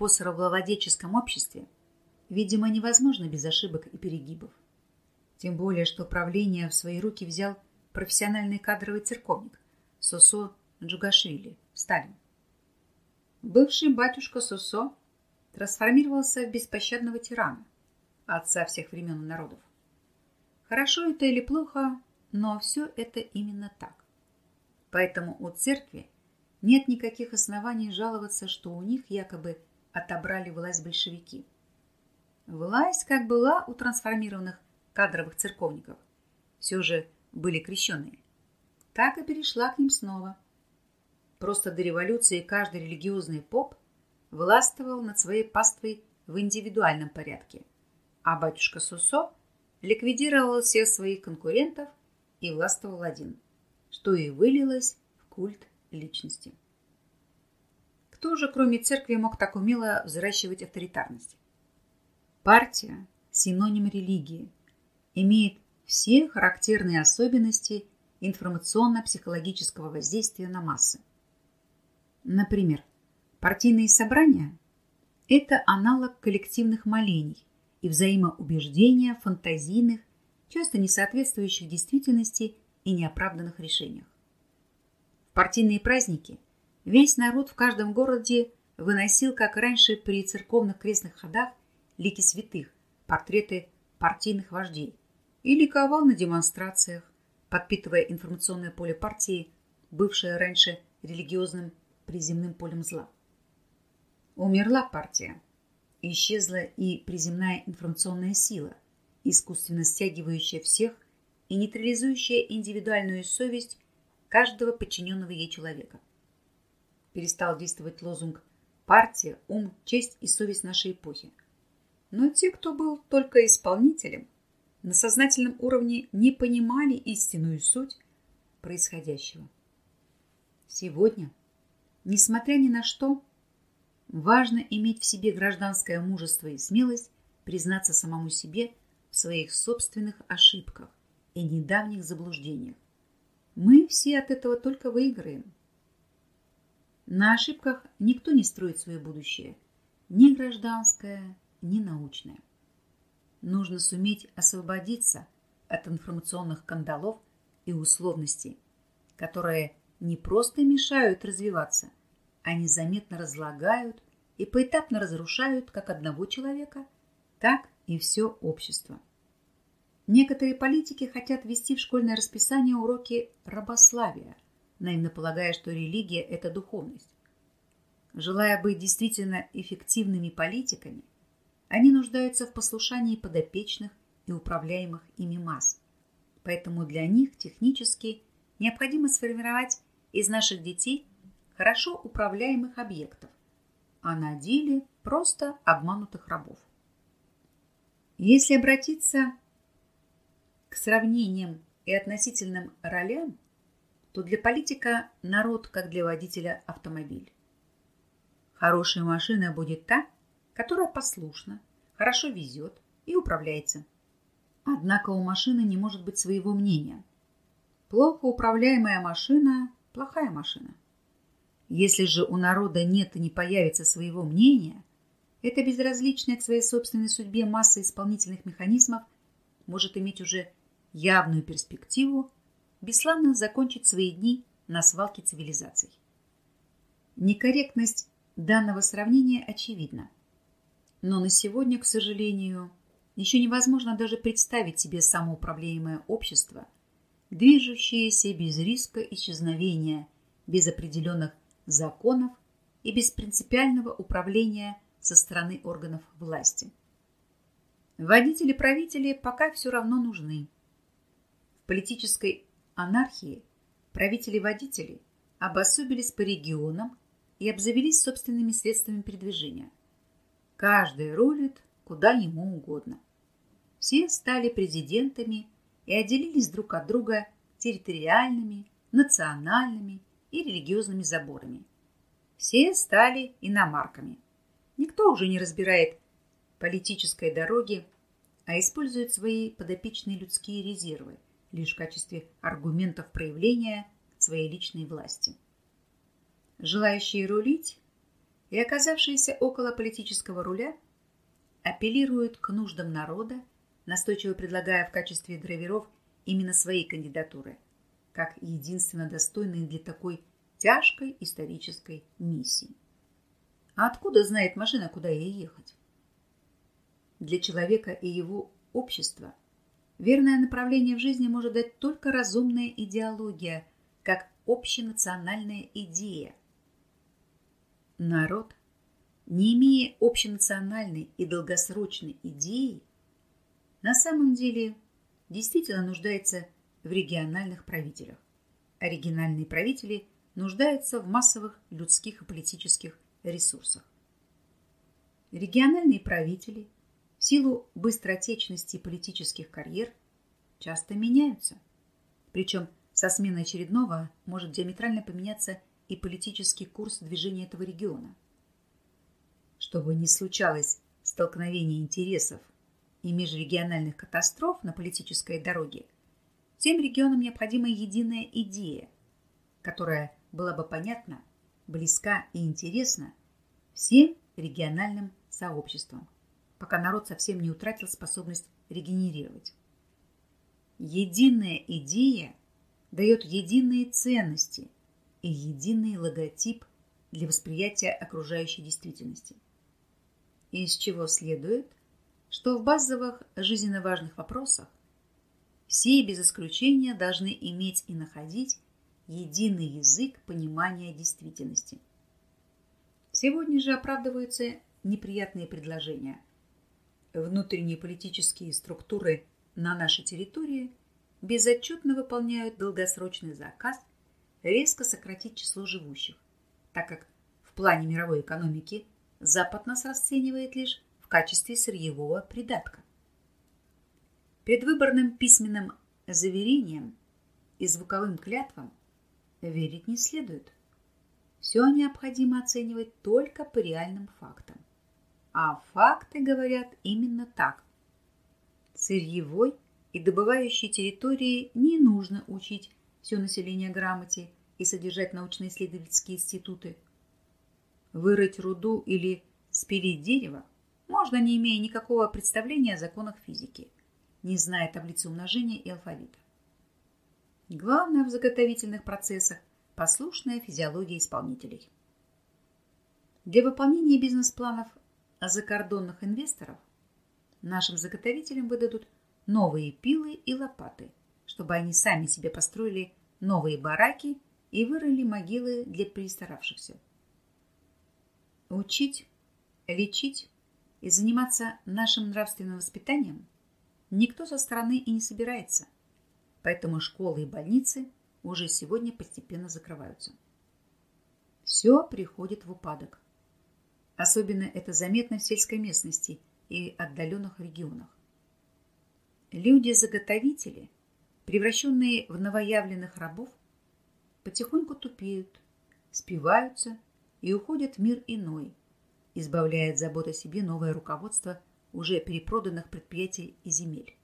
в пострабовладельческом обществе, видимо, невозможно без ошибок и перегибов. Тем более, что правление в свои руки взял профессиональный кадровый церковник Сосо Джугашвили, Сталин. Бывший батюшка Сосо трансформировался в беспощадного тирана, отца всех времен и народов. Хорошо это или плохо, но все это именно так. Поэтому у церкви нет никаких оснований жаловаться, что у них якобы отобрали власть большевики. Власть как была у трансформированных кадровых церковников, все же были крещенные, так и перешла к ним снова. Просто до революции каждый религиозный поп властвовал над своей паствой в индивидуальном порядке, а батюшка Сусо ликвидировал всех своих конкурентов и властвовал один, что и вылилось в культ личности. Кто же, кроме церкви, мог так умело взращивать авторитарность? Партия – синоним религии – имеет все характерные особенности информационно-психологического воздействия на массы. Например, партийные собрания – это аналог коллективных молений и взаимоубеждения фантазийных, часто не соответствующих действительности и неоправданных решениях. Партийные праздники весь народ в каждом городе выносил, как раньше при церковных крестных ходах, лики святых, портреты партийных вождей, и ликовал на демонстрациях, подпитывая информационное поле партии, бывшее раньше религиозным приземным полем зла. Умерла партия, исчезла и приземная информационная сила, искусственно стягивающая всех и нейтрализующая индивидуальную совесть каждого подчиненного ей человека. Перестал действовать лозунг «Партия, ум, честь и совесть нашей эпохи». Но те, кто был только исполнителем, на сознательном уровне не понимали истинную суть происходящего. Сегодня, несмотря ни на что, важно иметь в себе гражданское мужество и смелость признаться самому себе в своих собственных ошибках и недавних заблуждениях. Мы все от этого только выиграем. На ошибках никто не строит свое будущее, ни гражданское, ни научное. Нужно суметь освободиться от информационных кандалов и условностей, которые не просто мешают развиваться, а незаметно разлагают и поэтапно разрушают как одного человека, так и все общество. Некоторые политики хотят ввести в школьное расписание уроки рабославия, наивно полагая, что религия – это духовность. Желая быть действительно эффективными политиками, они нуждаются в послушании подопечных и управляемых ими масс. Поэтому для них технически необходимо сформировать из наших детей хорошо управляемых объектов, а на деле просто обманутых рабов. Если обратиться к сравнениям и относительным ролям, то для политика народ, как для водителя автомобиль. Хорошая машина будет та, которая послушна, хорошо везет и управляется. Однако у машины не может быть своего мнения. Плохо управляемая машина – плохая машина. Если же у народа нет и не появится своего мнения, эта безразличная к своей собственной судьбе масса исполнительных механизмов может иметь уже явную перспективу бесславно закончить свои дни на свалке цивилизаций. Некорректность данного сравнения очевидна. Но на сегодня, к сожалению, еще невозможно даже представить себе самоуправляемое общество, движущееся без риска исчезновения, без определенных законов и без принципиального управления со стороны органов власти. Водители-правители пока все равно нужны. В политической анархии правители-водители обособились по регионам и обзавелись собственными средствами передвижения. Каждый рулит куда ему угодно. Все стали президентами и отделились друг от друга территориальными, национальными и религиозными заборами. Все стали иномарками. Никто уже не разбирает политической дороги, а использует свои подопечные людские резервы лишь в качестве аргументов проявления своей личной власти. Желающие рулить и оказавшиеся около политического руля апеллируют к нуждам народа, настойчиво предлагая в качестве драйверов именно свои кандидатуры, как единственно достойные для такой тяжкой исторической миссии. А откуда знает машина, куда ей ехать? Для человека и его общества верное направление в жизни может дать только разумная идеология, как общенациональная идея. Народ, не имея общенациональной и долгосрочной идеи, на самом деле действительно нуждается в региональных правителях. Оригинальные правители нуждаются в массовых людских и политических ресурсах. Региональные правители силу быстротечности политических карьер часто меняются. Причем со сменой очередного может диаметрально поменяться и политический курс движения этого региона. Чтобы не случалось столкновение интересов и межрегиональных катастроф на политической дороге, тем регионам необходима единая идея, которая была бы понятна, близка и интересна всем региональным сообществам, пока народ совсем не утратил способность регенерировать. Единая идея дает единые ценности и единый логотип для восприятия окружающей действительности. Из чего следует – что в базовых жизненно важных вопросах все без исключения должны иметь и находить единый язык понимания действительности. Сегодня же оправдываются неприятные предложения. Внутренние политические структуры на нашей территории безотчетно выполняют долгосрочный заказ резко сократить число живущих, так как в плане мировой экономики Запад нас расценивает лишь качестве сырьевого придатка. Предвыборным письменным заверениям и звуковым клятвам верить не следует. Все необходимо оценивать только по реальным фактам. А факты говорят именно так. Сырьевой и добывающей территории не нужно учить все население грамоте и содержать научно-исследовательские институты. Вырыть руду или спилить дерево можно, не имея никакого представления о законах физики, не зная таблицы умножения и алфавита. Главное в заготовительных процессах – послушная физиология исполнителей. Для выполнения бизнес-планов закордонных инвесторов нашим заготовителям выдадут новые пилы и лопаты, чтобы они сами себе построили новые бараки и вырыли могилы для перестаравшихся. Учить, лечить и заниматься нашим нравственным воспитанием никто со стороны и не собирается. Поэтому школы и больницы уже сегодня постепенно закрываются. Все приходит в упадок. Особенно это заметно в сельской местности и отдаленных регионах. Люди-заготовители, превращенные в новоявленных рабов, потихоньку тупеют, спиваются и уходят в мир иной – избавляет забот о себе новое руководство уже перепроданных предприятий и земель.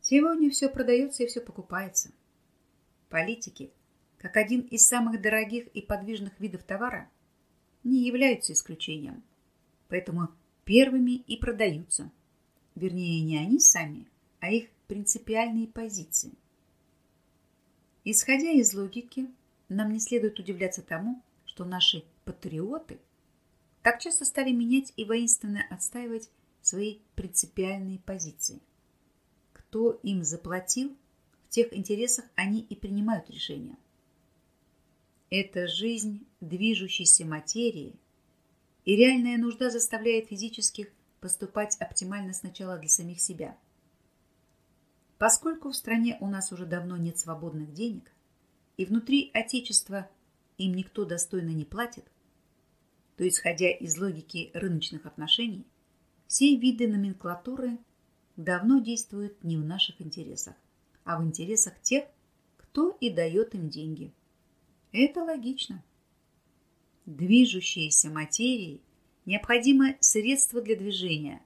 Сегодня все продается и все покупается. Политики, как один из самых дорогих и подвижных видов товара, не являются исключением. Поэтому первыми и продаются. Вернее, не они сами, а их принципиальные позиции. Исходя из логики, нам не следует удивляться тому, что наши патриоты – так часто стали менять и воинственно отстаивать свои принципиальные позиции. Кто им заплатил, в тех интересах они и принимают решения. Это жизнь движущейся материи, и реальная нужда заставляет физических поступать оптимально сначала для самих себя. Поскольку в стране у нас уже давно нет свободных денег, и внутри Отечества им никто достойно не платит, то, исходя из логики рыночных отношений, все виды номенклатуры давно действуют не в наших интересах, а в интересах тех, кто и дает им деньги. Это логично. Движущейся материи необходимо средства для движения.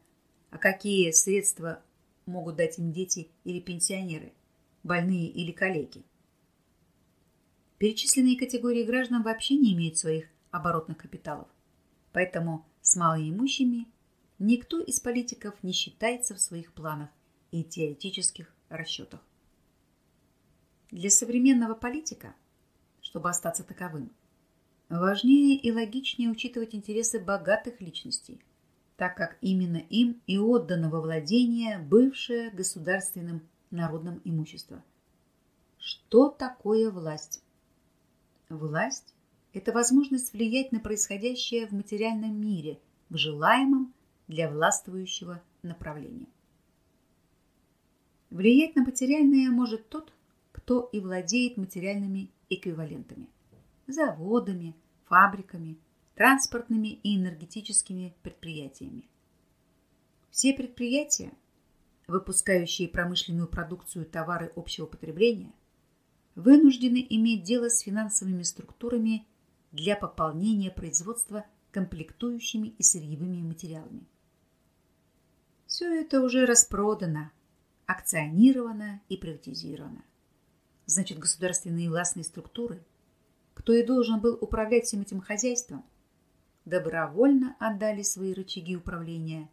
А какие средства могут дать им дети или пенсионеры, больные или калеки? Перечисленные категории граждан вообще не имеют своих оборотных капиталов. Поэтому с малоимущими никто из политиков не считается в своих планах и теоретических расчетах. Для современного политика, чтобы остаться таковым, важнее и логичнее учитывать интересы богатых личностей, так как именно им и отдано во владение бывшее государственным народным имущество. Что такое власть? Власть – это возможность влиять на происходящее в материальном мире в желаемом для властвующего направления. Влиять на материальное может тот, кто и владеет материальными эквивалентами – заводами, фабриками, транспортными и энергетическими предприятиями. Все предприятия, выпускающие промышленную продукцию товары общего потребления – вынуждены иметь дело с финансовыми структурами для пополнения производства комплектующими и сырьевыми материалами. Все это уже распродано, акционировано и приватизировано. Значит, государственные властные структуры, кто и должен был управлять всем этим хозяйством, добровольно отдали свои рычаги управления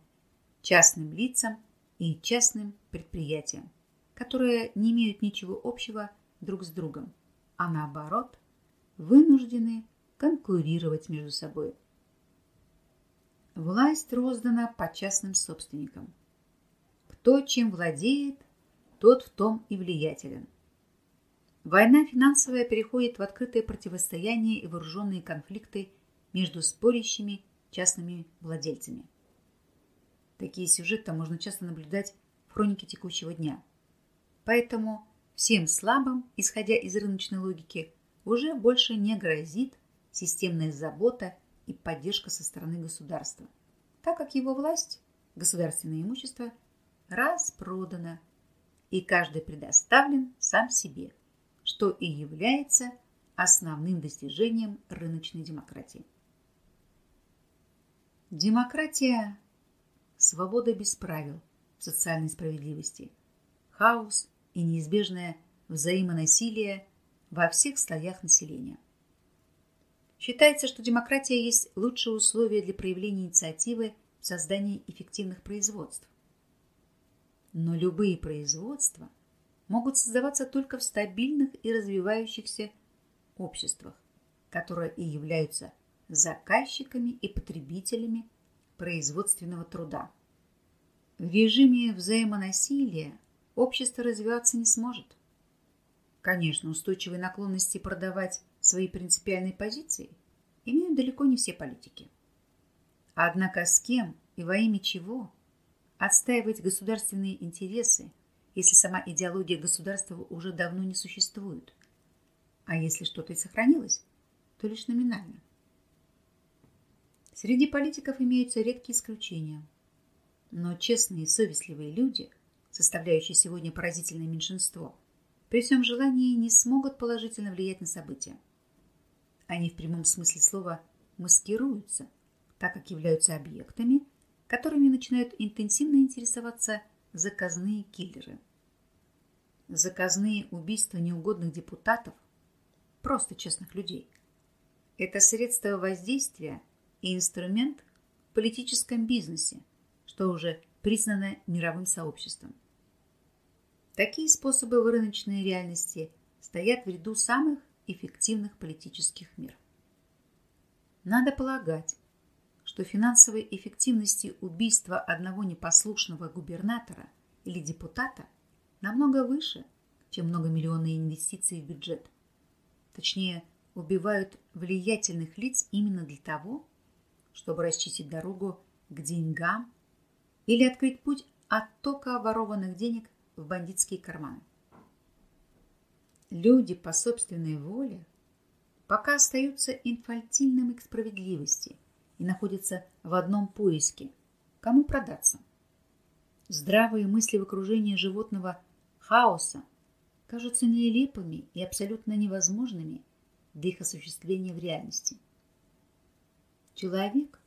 частным лицам и частным предприятиям, которые не имеют ничего общего друг с другом, а наоборот, вынуждены конкурировать между собой. Власть роздана по частным собственникам. Кто чем владеет, тот в том и влиятелен. Война финансовая переходит в открытое противостояние и вооруженные конфликты между спорящими частными владельцами. Такие сюжеты можно часто наблюдать в хронике текущего дня. Поэтому Всем слабым, исходя из рыночной логики, уже больше не грозит системная забота и поддержка со стороны государства, так как его власть, государственное имущество, распродано, и каждый предоставлен сам себе, что и является основным достижением рыночной демократии. Демократия – свобода без правил, социальной справедливости, хаос и неизбежное взаимонасилие во всех слоях населения. Считается, что демократия есть лучшее условие для проявления инициативы в создании эффективных производств. Но любые производства могут создаваться только в стабильных и развивающихся обществах, которые и являются заказчиками и потребителями производственного труда. В режиме взаимонасилия общество развиваться не сможет. Конечно, устойчивые наклонности продавать свои принципиальные позиции имеют далеко не все политики. Однако с кем и во имя чего отстаивать государственные интересы, если сама идеология государства уже давно не существует? А если что-то и сохранилось, то лишь номинально. Среди политиков имеются редкие исключения. Но честные и совестливые люди – составляющие сегодня поразительное меньшинство, при всем желании не смогут положительно влиять на события. Они в прямом смысле слова маскируются, так как являются объектами, которыми начинают интенсивно интересоваться заказные киллеры. Заказные убийства неугодных депутатов, просто честных людей, это средство воздействия и инструмент в политическом бизнесе, что уже признано мировым сообществом. Такие способы в рыночной реальности стоят в ряду самых эффективных политических мер. Надо полагать, что финансовой эффективности убийства одного непослушного губернатора или депутата намного выше, чем многомиллионные инвестиции в бюджет. Точнее, убивают влиятельных лиц именно для того, чтобы расчистить дорогу к деньгам или открыть путь оттока ворованных денег в бандитские карманы. Люди по собственной воле пока остаются инфальтильным к справедливости и находятся в одном поиске – кому продаться. Здравые мысли в окружении животного хаоса кажутся нелепыми и абсолютно невозможными для их осуществления в реальности. Человек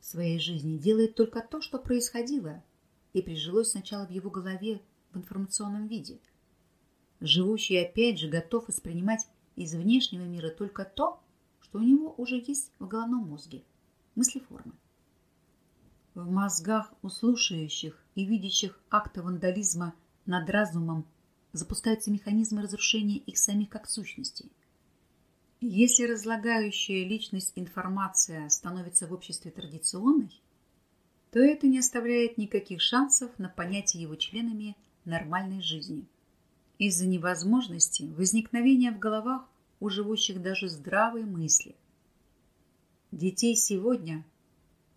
в своей жизни делает только то, что происходило и прижилось сначала в его голове в информационном виде. Живущий опять же готов воспринимать из внешнего мира только то, что у него уже есть в головном мозге, мыслеформы. В мозгах у слушающих и видящих акты вандализма над разумом запускаются механизмы разрушения их самих как сущностей. Если разлагающая личность информация становится в обществе традиционной, то это не оставляет никаких шансов на понятие его членами нормальной жизни. Из-за невозможности возникновения в головах у живущих даже здравые мысли. Детей сегодня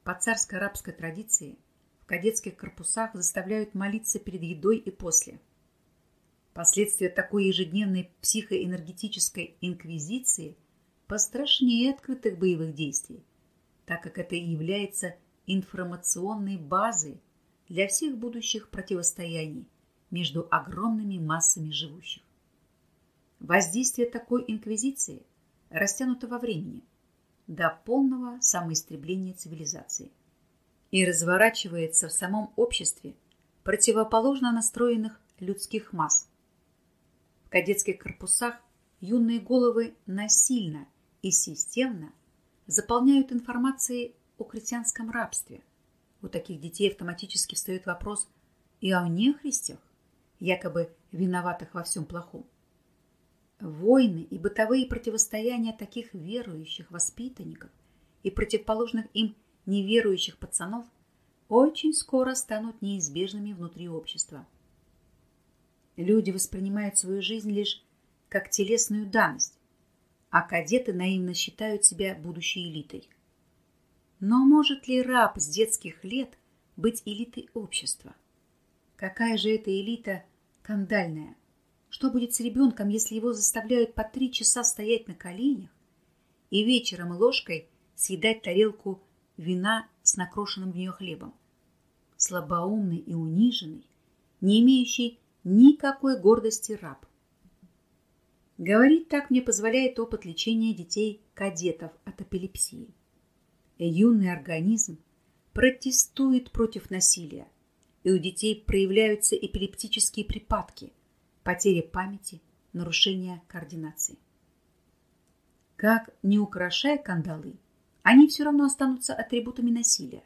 по царской арабской традиции в кадетских корпусах заставляют молиться перед едой и после. Последствия такой ежедневной психоэнергетической инквизиции пострашнее открытых боевых действий, так как это и является информационной базой для всех будущих противостояний между огромными массами живущих. Воздействие такой инквизиции растянуто во времени до полного самоистребления цивилизации и разворачивается в самом обществе противоположно настроенных людских масс. В кадетских корпусах юные головы насильно и системно заполняют информацией о крестьянском рабстве. У таких детей автоматически встает вопрос и о нехристях, якобы виноватых во всем плохом. Войны и бытовые противостояния таких верующих воспитанников и противоположных им неверующих пацанов очень скоро станут неизбежными внутри общества. Люди воспринимают свою жизнь лишь как телесную данность, а кадеты наивно считают себя будущей элитой. Но может ли раб с детских лет быть элитой общества? Какая же это элита кандальная? Что будет с ребенком, если его заставляют по три часа стоять на коленях и вечером ложкой съедать тарелку вина с накрошенным в нее хлебом? Слабоумный и униженный, не имеющий никакой гордости раб. Говорить так мне позволяет опыт лечения детей-кадетов от эпилепсии. Юный организм протестует против насилия, и у детей проявляются эпилептические припадки – потеря памяти, нарушение координации. Как не украшая кандалы, они все равно останутся атрибутами насилия.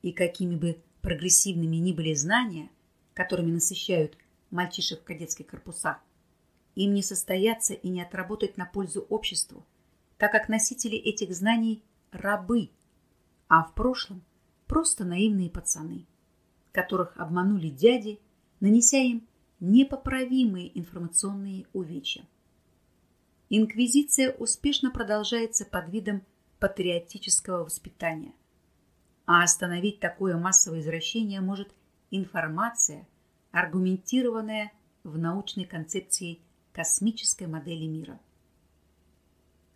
И какими бы прогрессивными ни были знания, которыми насыщают мальчишек в кадетских корпусах, им не состояться и не отработать на пользу обществу, так как носители этих знаний – рабы, а в прошлом – просто наивные пацаны, которых обманули дяди, нанеся им непоправимые информационные увечья. Инквизиция успешно продолжается под видом патриотического воспитания. А остановить такое массовое извращение может информация, аргументированная в научной концепции космической модели мира.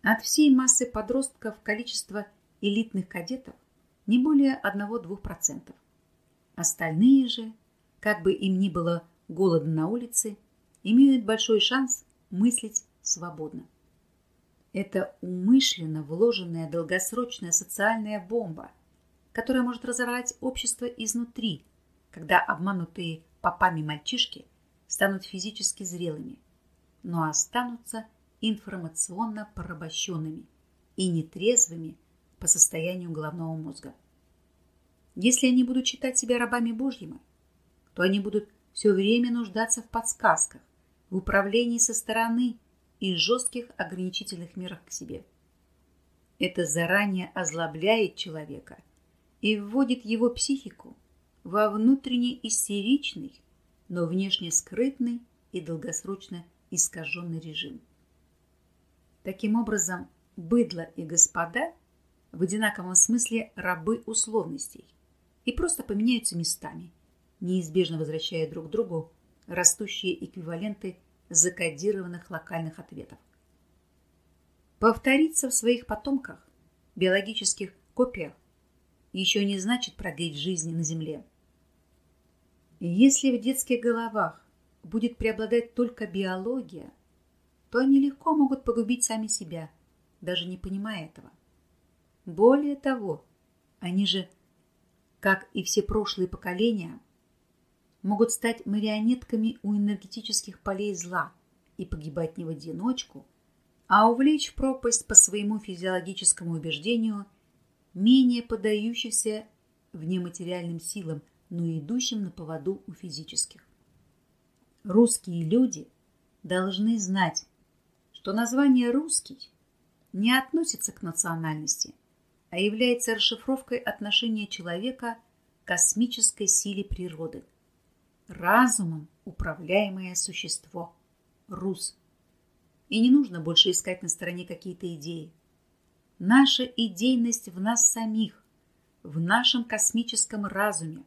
От всей массы подростков количество элитных кадетов не более 1-2%. Остальные же, как бы им ни было голодно на улице, имеют большой шанс мыслить свободно. Это умышленно вложенная долгосрочная социальная бомба, которая может разорвать общество изнутри, когда обманутые попами мальчишки станут физически зрелыми, но останутся информационно порабощенными и нетрезвыми по состоянию головного мозга. Если они будут считать себя рабами Божьими, то они будут все время нуждаться в подсказках, в управлении со стороны и жестких ограничительных мерах к себе. Это заранее озлобляет человека и вводит его психику во внутренне истеричный, но внешне скрытный и долгосрочно искаженный режим. Таким образом, быдло и господа в одинаковом смысле рабы условностей и просто поменяются местами – неизбежно возвращая друг другу растущие эквиваленты закодированных локальных ответов. Повториться в своих потомках, биологических копиях, еще не значит продлить жизни на Земле. Если в детских головах будет преобладать только биология, то они легко могут погубить сами себя, даже не понимая этого. Более того, они же, как и все прошлые поколения, могут стать марионетками у энергетических полей зла и погибать не в одиночку, а увлечь в пропасть по своему физиологическому убеждению менее поддающихся внематериальным силам, но идущим на поводу у физических. Русские люди должны знать, что название «русский» не относится к национальности, а является расшифровкой отношения человека к космической силе природы – разумом управляемое существо – Рус. И не нужно больше искать на стороне какие-то идеи. Наша идейность в нас самих, в нашем космическом разуме,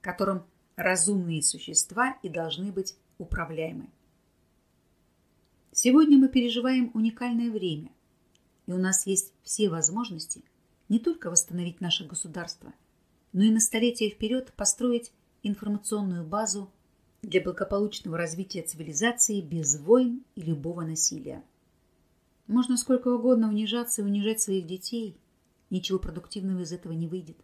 которым разумные существа и должны быть управляемы. Сегодня мы переживаем уникальное время, и у нас есть все возможности не только восстановить наше государство, но и на столетия вперед построить информационную базу для благополучного развития цивилизации без войн и любого насилия. Можно сколько угодно унижаться и унижать своих детей, ничего продуктивного из этого не выйдет.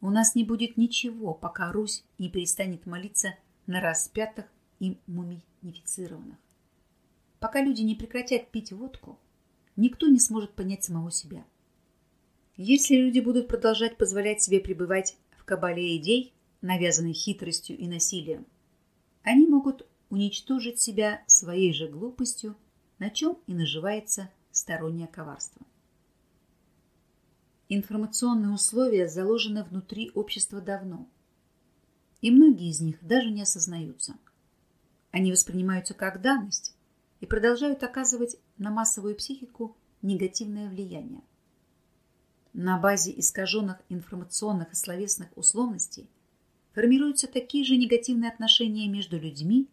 У нас не будет ничего, пока Русь не перестанет молиться на распятых и мумифицированных. Пока люди не прекратят пить водку, никто не сможет понять самого себя. Если люди будут продолжать позволять себе пребывать в кабале идей, навязанной хитростью и насилием, они могут уничтожить себя своей же глупостью, на чем и наживается стороннее коварство. Информационные условия заложены внутри общества давно, и многие из них даже не осознаются. Они воспринимаются как данность и продолжают оказывать на массовую психику негативное влияние. На базе искаженных информационных и словесных условностей формируются такие же негативные отношения между людьми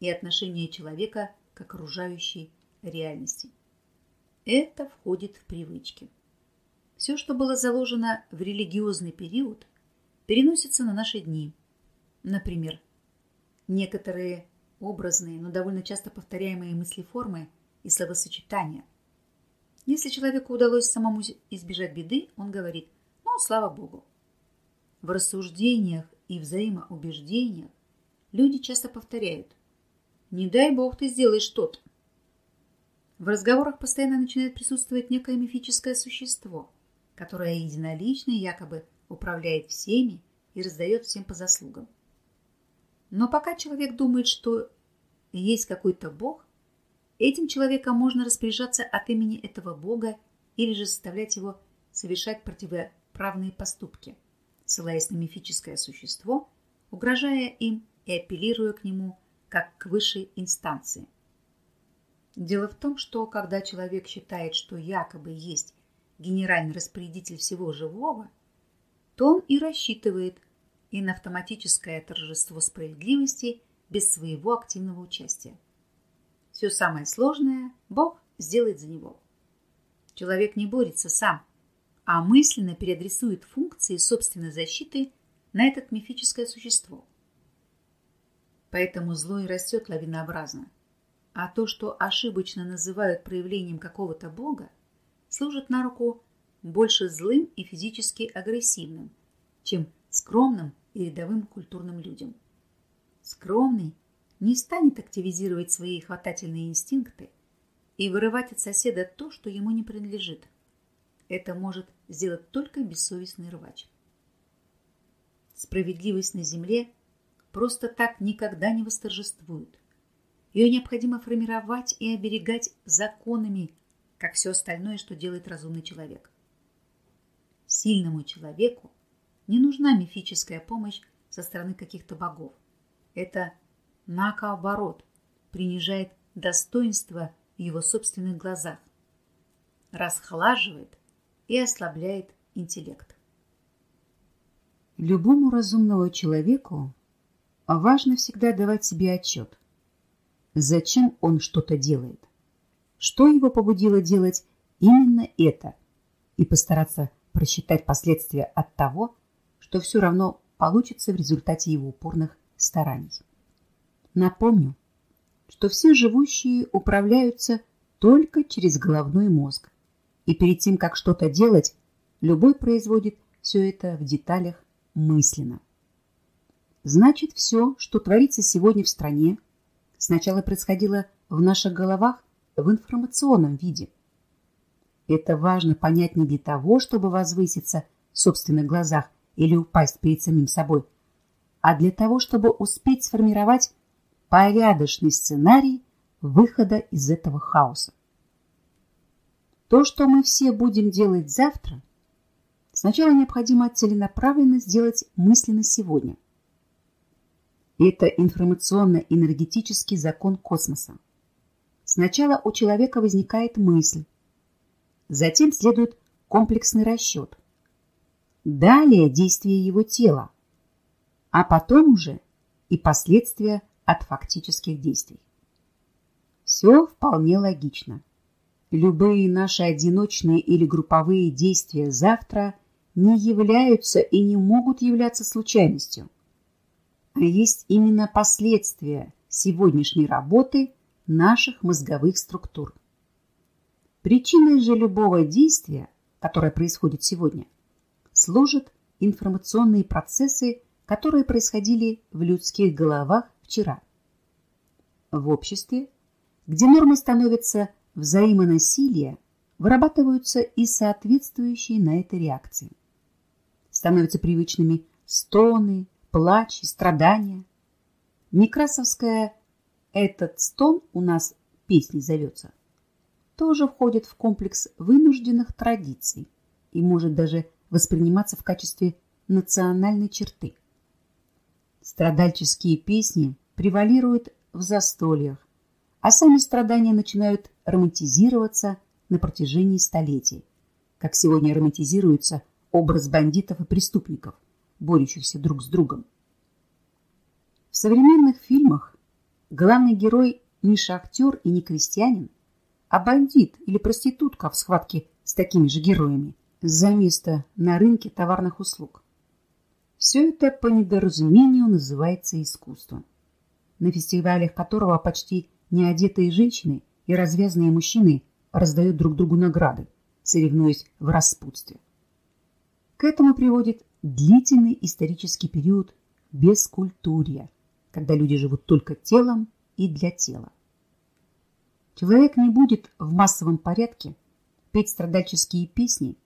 и отношения человека к окружающей реальности. Это входит в привычки. Все, что было заложено в религиозный период, переносится на наши дни. Например, некоторые образные, но довольно часто повторяемые мыслеформы и словосочетания. Если человеку удалось самому избежать беды, он говорит «ну, слава Богу». В рассуждениях и взаимоубеждениях люди часто повторяют «Не дай Бог ты сделаешь что-то». В разговорах постоянно начинает присутствовать некое мифическое существо, которое единолично якобы управляет всеми и раздает всем по заслугам. Но пока человек думает, что есть какой-то Бог, этим человеком можно распоряжаться от имени этого Бога или же заставлять его совершать противоправные поступки – ссылаясь на мифическое существо, угрожая им и апеллируя к нему как к высшей инстанции. Дело в том, что когда человек считает, что якобы есть генеральный распорядитель всего живого, то он и рассчитывает и на автоматическое торжество справедливости без своего активного участия. Все самое сложное Бог сделает за него. Человек не борется сам, а мысленно переадресует функции собственной защиты на это мифическое существо. Поэтому зло и растет лавинообразно. А то, что ошибочно называют проявлением какого-то бога, служит на руку больше злым и физически агрессивным, чем скромным и рядовым культурным людям. Скромный не станет активизировать свои хватательные инстинкты и вырывать от соседа то, что ему не принадлежит – это может сделать только бессовестный рвач. Справедливость на земле просто так никогда не восторжествует. Ее необходимо формировать и оберегать законами, как все остальное, что делает разумный человек. Сильному человеку не нужна мифическая помощь со стороны каких-то богов. Это, наоборот, принижает достоинство в его собственных глазах, расхлаживает и ослабляет интеллект. Любому разумному человеку важно всегда давать себе отчет. зачем он что-то делает, что его побудило делать именно это, и постараться просчитать последствия от того, что все равно получится в результате его упорных стараний. Напомню, что все живущие управляются только через головной мозг, и перед тем, как что-то делать, любой производит все это в деталях мысленно. Значит, все, что творится сегодня в стране, сначала происходило в наших головах в информационном виде. Это важно понять не для того, чтобы возвыситься в собственных глазах или упасть перед самим собой, а для того, чтобы успеть сформировать порядочный сценарий выхода из этого хаоса. То, что мы все будем делать завтра, сначала необходимо целенаправленно сделать мысленно сегодня – это информационно-энергетический закон космоса. Сначала у человека возникает мысль, затем следует комплексный расчет, далее действие его тела, а потом уже и последствия от фактических действий. Все вполне логично. Любые наши одиночные или групповые действия завтра не являются и не могут являться случайностью а есть именно последствия сегодняшней работы наших мозговых структур. Причиной же любого действия, которое происходит сегодня, служат информационные процессы, которые происходили в людских головах вчера. В обществе, где нормой становятся взаимонасилие, вырабатываются и соответствующие на это реакции. Становятся привычными стоны, плач и страдания. Некрасовская «Этот стон у нас песней зовется» тоже входит в комплекс вынужденных традиций и может даже восприниматься в качестве национальной черты. Страдальческие песни превалируют в застольях, а сами страдания начинают романтизироваться на протяжении столетий, как сегодня романтизируется образ бандитов и преступников – борющихся друг с другом. В современных фильмах главный герой не шахтер и не крестьянин, а бандит или проститутка в схватке с такими же героями за место на рынке товарных услуг. Все это по недоразумению называется искусством, на фестивалях которого почти неодетые женщины и развязанные мужчины раздают друг другу награды, соревнуясь в распутстве. К этому приводит длительный исторический период бескультурья, когда люди живут только телом и для тела. Человек не будет в массовом порядке петь страдальческие песни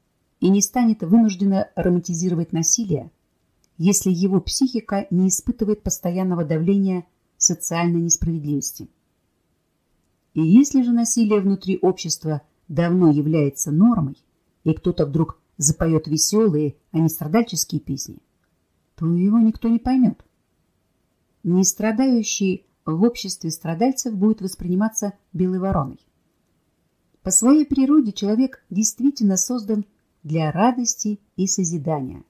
и не станет вынужденно романтизировать насилие, если его психика не испытывает постоянного давления социальной несправедливости. И если же насилие внутри общества давно является нормой, и кто-то вдруг запоет веселые, а не страдальческие песни, то его никто не поймет. Не страдающий в обществе страдальцев будет восприниматься белой вороной. По своей природе человек действительно создан для радости и созидания.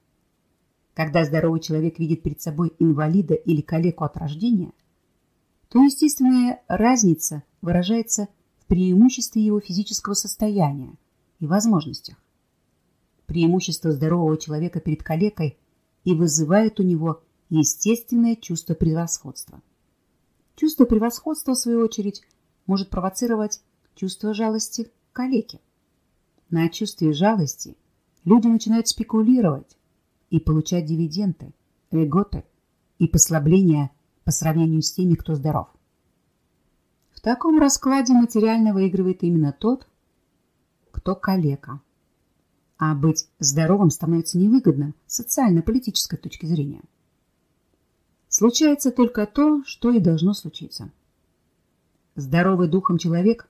Когда здоровый человек видит перед собой инвалида или калеку от рождения, то естественная разница выражается в преимуществе его физического состояния и возможностях преимущество здорового человека перед калекой и вызывает у него естественное чувство превосходства. Чувство превосходства, в свою очередь, может провоцировать чувство жалости к калеке. На чувстве жалости люди начинают спекулировать и получать дивиденды, льготы и послабления по сравнению с теми, кто здоров. Таком раскладе материально выигрывает именно тот, кто калека а быть здоровым становится невыгодным с социально-политической точки зрения. Случается только то, что и должно случиться. Здоровый духом человек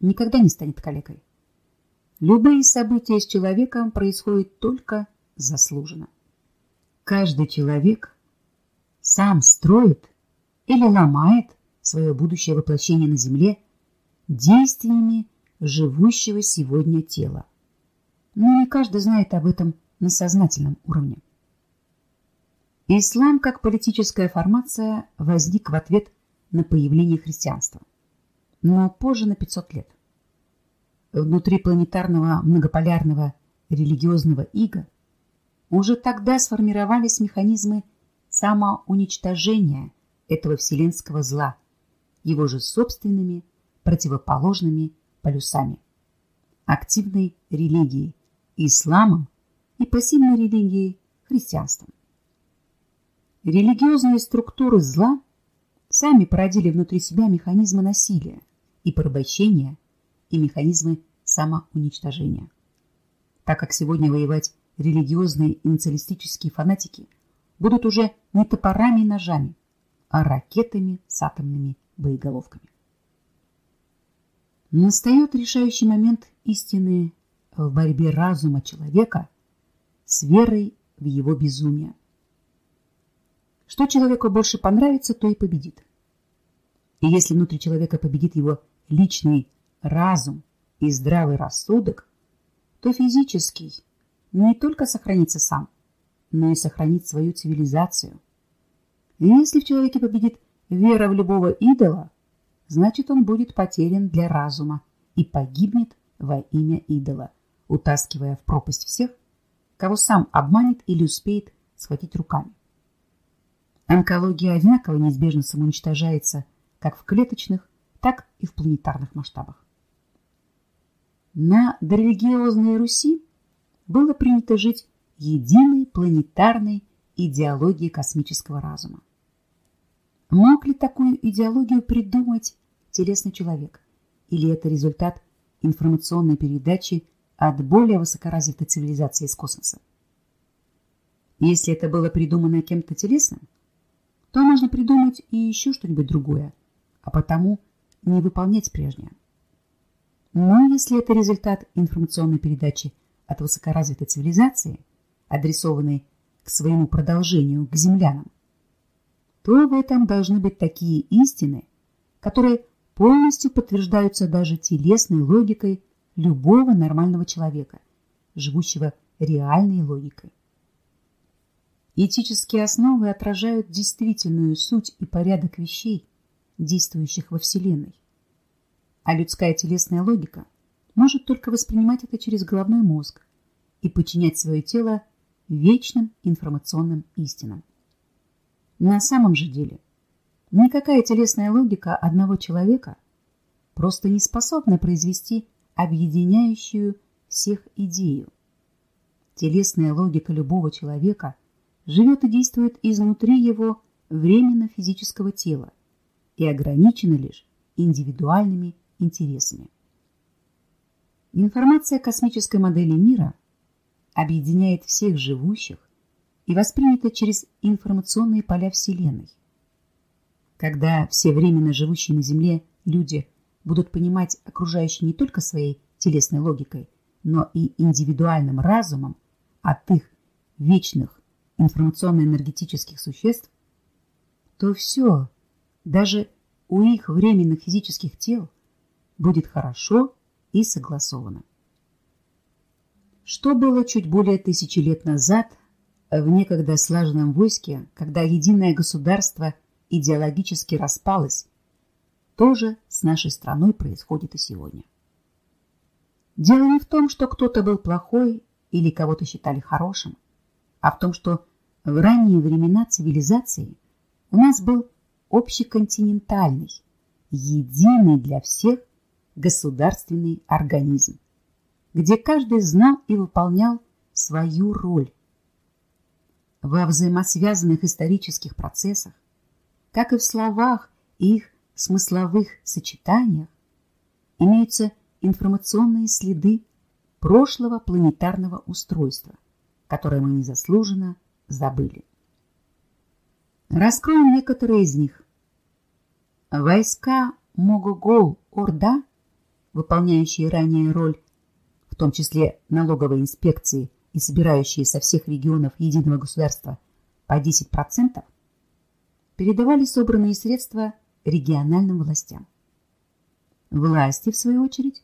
никогда не станет калекой. Любые события с человеком происходят только заслуженно. Каждый человек сам строит или ломает свое будущее воплощение на земле действиями живущего сегодня тела но не каждый знает об этом на сознательном уровне. Ислам как политическая формация возник в ответ на появление христианства, но позже на 500 лет. Внутри планетарного многополярного религиозного ига уже тогда сформировались механизмы самоуничтожения этого вселенского зла, его же собственными противоположными полюсами. Активной религией исламом и пассивной религией христианством. Религиозные структуры зла сами породили внутри себя механизмы насилия и порабощения и механизмы самоуничтожения. Так как сегодня воевать религиозные инициалистические фанатики будут уже не топорами и ножами, а ракетами с атомными боеголовками. Настает решающий момент истины в борьбе разума человека с верой в его безумие. Что человеку больше понравится, то и победит. И если внутри человека победит его личный разум и здравый рассудок, то физический не только сохранится сам, но и сохранит свою цивилизацию. И если в человеке победит вера в любого идола, значит он будет потерян для разума и погибнет во имя идола, утаскивая в пропасть всех, кого сам обманет или успеет схватить руками. Онкология одинаково неизбежно самоуничтожается как в клеточных, так и в планетарных масштабах. На дорелигиозной Руси было принято жить единой планетарной идеологией космического разума. Мог ли такую идеологию придумать телесный человек? Или это результат информационной передачи от более высокоразвитой цивилизации из космоса? Если это было придумано кем-то телесным, то можно придумать и еще что-нибудь другое, а потому не выполнять прежнее. Но если это результат информационной передачи от высокоразвитой цивилизации, адресованной к своему продолжению, к землянам, то в этом должны быть такие истины, которые полностью подтверждаются даже телесной логикой любого нормального человека, живущего реальной логикой. Этические основы отражают действительную суть и порядок вещей, действующих во Вселенной. А людская телесная логика может только воспринимать это через головной мозг и подчинять свое тело вечным информационным истинам. На самом же деле, никакая телесная логика одного человека просто не способна произвести объединяющую всех идею. Телесная логика любого человека – живет и действует изнутри его временно-физического тела и ограничена лишь индивидуальными интересами. Информация космической модели мира объединяет всех живущих и воспринята через информационные поля Вселенной. Когда все временно живущие на Земле люди будут понимать окружающее не только своей телесной логикой, но и индивидуальным разумом от их вечных информационно-энергетических существ, то все, даже у их временных физических тел, будет хорошо и согласовано. Что было чуть более тысячи лет назад в некогда слаженном войске, когда единое государство идеологически распалось, тоже с нашей страной происходит и сегодня. Дело не в том, что кто-то был плохой или кого-то считали хорошим а в том, что в ранние времена цивилизации у нас был общеконтинентальный, единый для всех государственный организм, где каждый знал и выполнял свою роль. Во взаимосвязанных исторических процессах, как и в словах и их смысловых сочетаниях, имеются информационные следы прошлого планетарного устройства, которые мы незаслуженно забыли. Раскроем некоторые из них. Войска Могогол-Орда, выполняющие ранее роль, в том числе налоговой инспекции и собирающие со всех регионов единого государства по 10%, передавали собранные средства региональным властям. Власти, в свою очередь,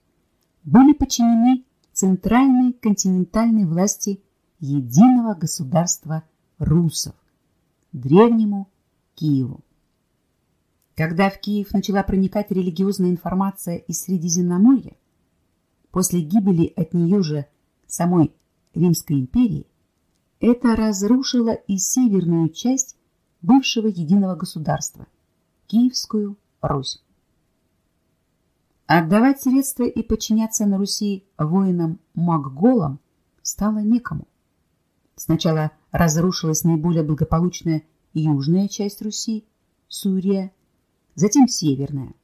были подчинены центральной континентальной власти единого государства русов, древнему Киеву. Когда в Киев начала проникать религиозная информация из Средиземноморья, после гибели от нее же самой Римской империи, это разрушило и северную часть бывшего единого государства – Киевскую Русь. Отдавать средства и подчиняться на Руси воинам-магголам стало некому. Сначала разрушилась наиболее благополучная южная часть Руси, Сурия, затем северная.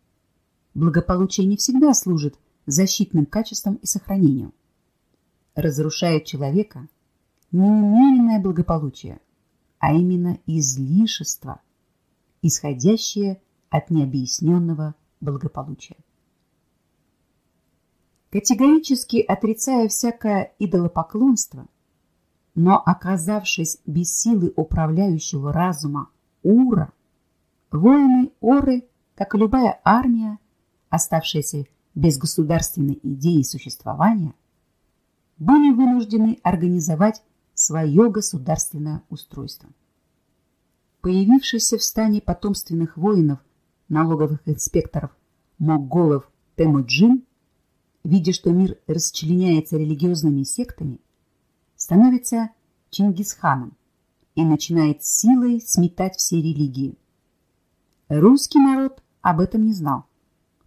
Благополучие не всегда служит защитным качеством и сохранением. Разрушает человека не умеренное благополучие, а именно излишество, исходящее от необъясненного благополучия. Категорически отрицая всякое идолопоклонство, но оказавшись без силы управляющего разума Ура, воины Оры, как и любая армия, оставшаяся без государственной идеи существования, были вынуждены организовать свое государственное устройство. Появившийся в стане потомственных воинов, налоговых инспекторов, Моголов Темуджин, видя, что мир расчленяется религиозными сектами, становится Чингисханом и начинает силой сметать все религии. Русский народ об этом не знал.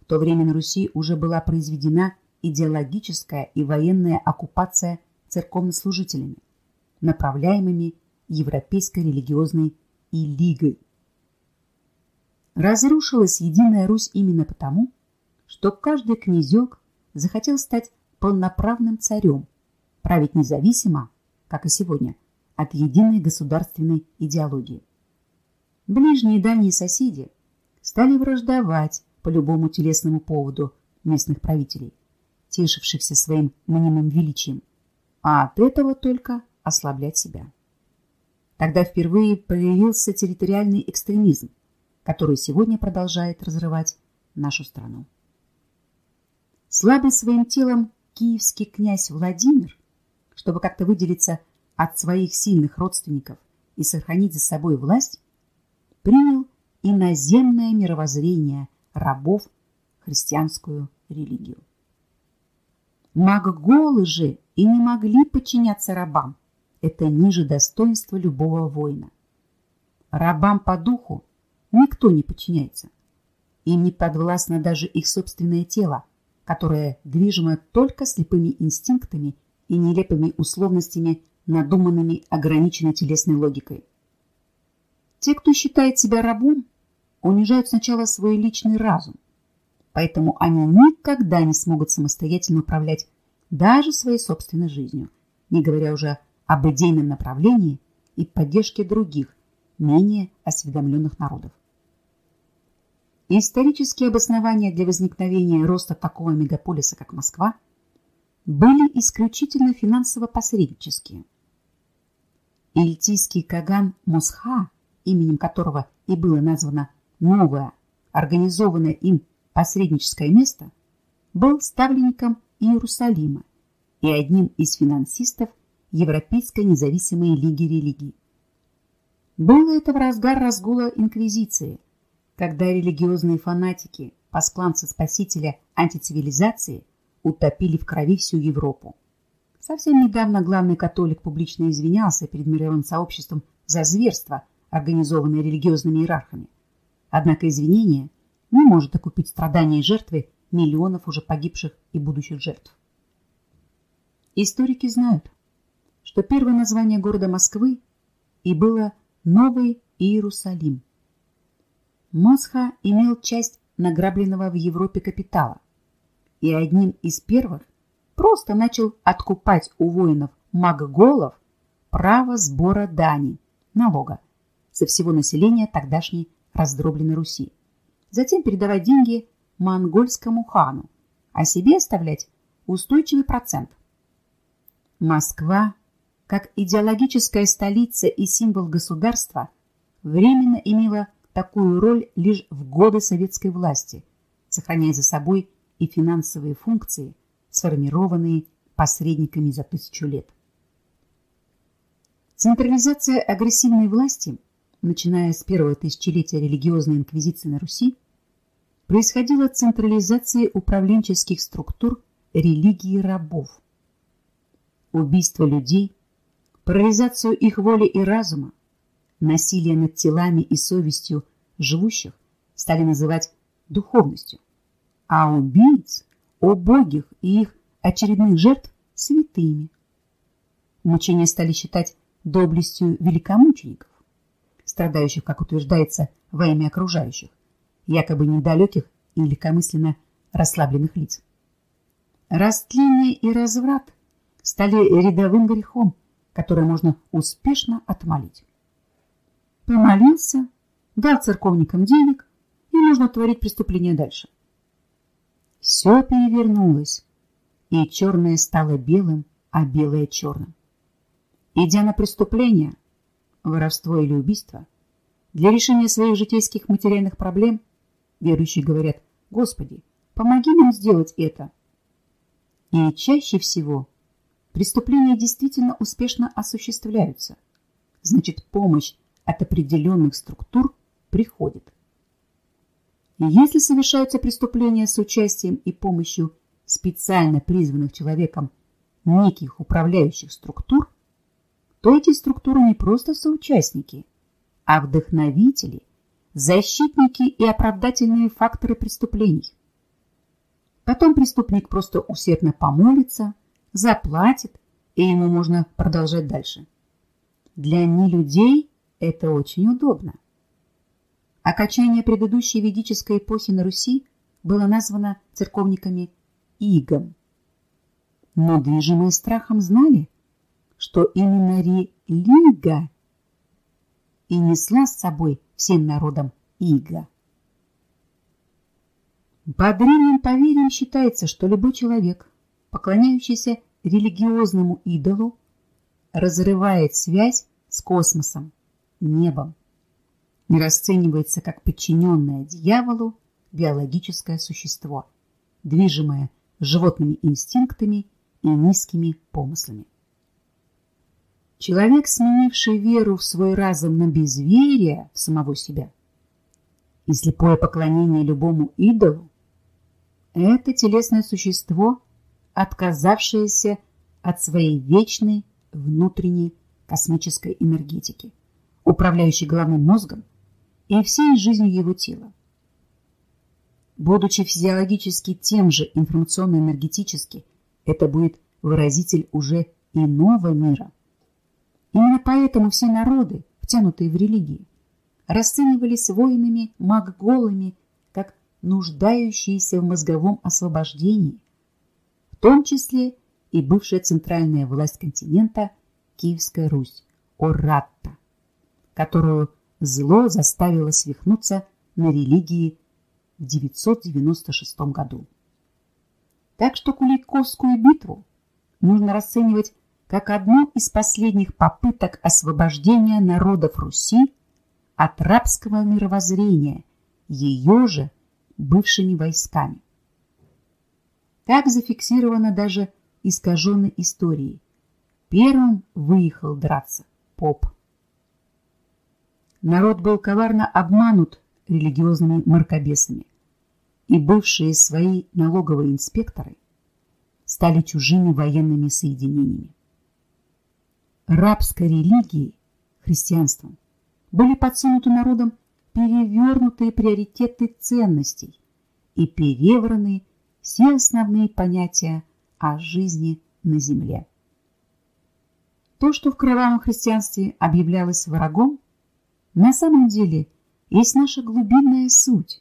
В то время на Руси уже была произведена идеологическая и военная оккупация церковнослужителями, направляемыми Европейской религиозной и Лигой. Разрушилась Единая Русь именно потому, что каждый князек захотел стать полноправным царем, править независимо, как и сегодня, от единой государственной идеологии. Ближние и дальние соседи стали враждовать по любому телесному поводу местных правителей, тешившихся своим мнимым величием, а от этого только ослаблять себя. Тогда впервые проявился территориальный экстремизм, который сегодня продолжает разрывать нашу страну. Слабый своим телом киевский князь Владимир, чтобы как-то выделиться от своих сильных родственников и сохранить за собой власть, принял иноземное мировоззрение рабов христианскую религию. Магголы же и не могли подчиняться рабам. Это ниже достоинства любого воина. Рабам по духу никто не подчиняется. Им не подвластно даже их собственное тело, которое движимо только слепыми инстинктами и нелепыми условностями, надуманными ограниченной телесной логикой. Те, кто считает себя рабом, унижают сначала свой личный разум, поэтому они никогда не смогут самостоятельно управлять даже своей собственной жизнью, не говоря уже об идейном направлении и поддержке других, менее осведомленных народов. Исторические обоснования для возникновения роста такого мегаполиса, как Москва, были исключительно финансово-посреднические. Ильтийский Каган Мосха, именем которого и было названо новое, организованное им посредническое место, был ставленником Иерусалима и одним из финансистов Европейской независимой лиги религий. Было это в разгар разгула Инквизиции, когда религиозные фанатики, посланцы Спасителя антицивилизации, утопили в крови всю Европу. Совсем недавно главный католик публично извинялся перед мировым сообществом за зверство, организованное религиозными иерархами. Однако извинение не может окупить страдания жертвы миллионов уже погибших и будущих жертв. Историки знают, что первое название города Москвы и было Новый Иерусалим. Мосха имел часть награбленного в Европе капитала и одним из первых просто начал откупать у воинов магголов право сбора дани, налога, со всего населения тогдашней раздробленной Руси. Затем передавать деньги монгольскому хану, а себе оставлять устойчивый процент. Москва, как идеологическая столица и символ государства, временно имела такую роль лишь в годы советской власти, сохраняя за собой и финансовые функции, сформированные посредниками за тысячу лет. Централизация агрессивной власти начиная с первого тысячелетия религиозной инквизиции на Руси, происходила централизация управленческих структур религии рабов. Убийство людей, парализацию их воли и разума, насилие над телами и совестью живущих стали называть духовностью, а убийц, убогих и их очередных жертв святыми. Мучения стали считать доблестью великомучеников, страдающих, как утверждается, во имя окружающих, якобы недалеких и легкомысленно расслабленных лиц. Растление и разврат стали рядовым грехом, который можно успешно отмолить. Помолился, дал церковникам денег, и можно творить преступление дальше. Все перевернулось, и черное стало белым, а белое черным. Идя на преступление, воровство или убийство, для решения своих житейских материальных проблем верующие говорят «Господи, помоги нам сделать это». И чаще всего преступления действительно успешно осуществляются. Значит, помощь от определенных структур приходит. И если совершаются преступления с участием и помощью специально призванных человеком неких управляющих структур, то эти структуры не просто соучастники, а вдохновители, защитники и оправдательные факторы преступлений. Потом преступник просто усердно помолится, заплатит, и ему можно продолжать дальше. Для нелюдей это очень удобно. Окончание предыдущей ведической эпохи на Руси было названо церковниками игом. Но движимые страхом знали, что именно релига и несла с собой всем народам иго. По древним поверьям считается, что любой человек, поклоняющийся религиозному идолу, разрывает связь с космосом, небом и расценивается как подчиненное дьяволу биологическое существо, движимое животными инстинктами и низкими помыслами. Человек, сменивший веру в свой разум на безверие в самого себя и слепое поклонение любому идолу, это телесное существо, отказавшееся от своей вечной внутренней космической энергетики, управляющей головным мозгом и всей жизнью его тела. Будучи физиологически тем же информационно-энергетически, это будет выразитель уже иного мира. Именно поэтому все народы, втянутые в религии, расценивались воинами магголами как нуждающиеся в мозговом освобождении, в том числе и бывшая центральная власть континента Киевская Русь, Оратта, которую зло заставило свихнуться на религии в 996 году. Так что Куликовскую битву нужно расценивать как одну из последних попыток освобождения народов Руси от рабского мировоззрения ее же бывшими войсками. Так зафиксировано даже искаженной историей. Первым выехал драться поп. Народ был коварно обманут религиозными мракобесами и бывшие свои налоговые инспекторы стали чужими военными соединениями. Рабской религией, христианством, были подсунуты народом перевернутые приоритеты ценностей и перевраны все основные понятия о жизни на земле. То, что в кровавом христианстве объявлялось врагом, на самом деле есть наша глубинная суть.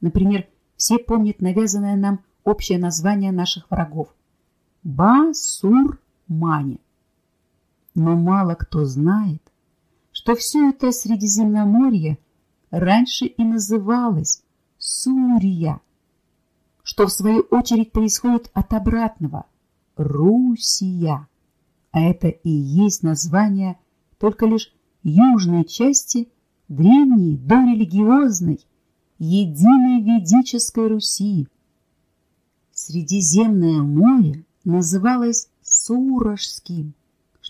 Например, все помнят навязанное нам общее название наших врагов – Басурмане. Но мало кто знает, что все это Средиземноморье раньше и называлось Сурия, что в свою очередь происходит от обратного – Русия, а это и есть название только лишь южной части древней дорелигиозной единой ведической Руси. Средиземное море называлось Сурожским,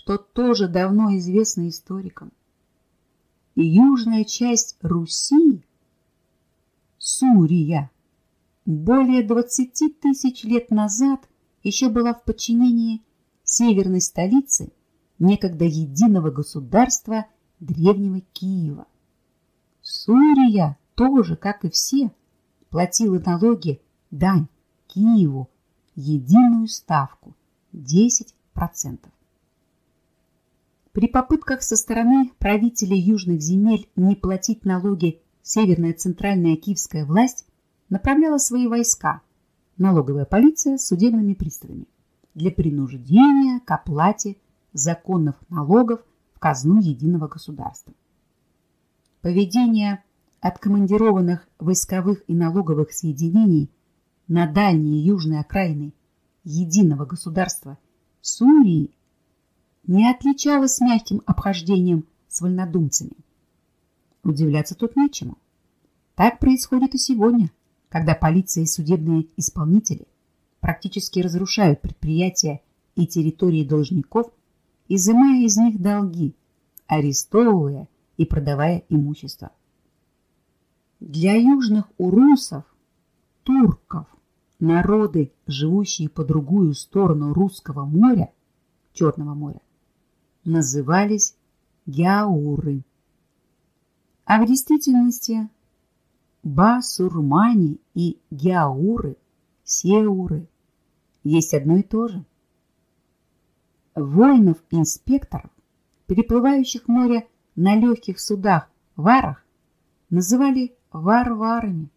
что тоже давно известно историкам. южная часть Руси, Сурия, более 20 тысяч лет назад еще была в подчинении северной столицы некогда единого государства древнего Киева. Сурия тоже, как и все, платила налоги, дань Киеву, единую ставку 10%. При попытках со стороны правителей южных земель не платить налоги Северная центральная киевская власть направляла свои войска, налоговая полиция с судебными приставами, для принуждения к оплате законных налогов в казну единого государства. Поведение откомандированных войсковых и налоговых соединений на дальние южные окраины единого государства Сурии не отличалось мягким обхождением с вольнодумцами. Удивляться тут нечему. Так происходит и сегодня, когда полиция и судебные исполнители практически разрушают предприятия и территории должников, изымая из них долги, арестовывая и продавая имущество. Для южных урусов, турков, народы, живущие по другую сторону Русского моря, Черного моря, назывались гяуры. А в действительности басурмани и гяуры, сеуры есть одно и то же. Воинов-инспекторов, переплывающих море на легких судах, варах, называли варварами.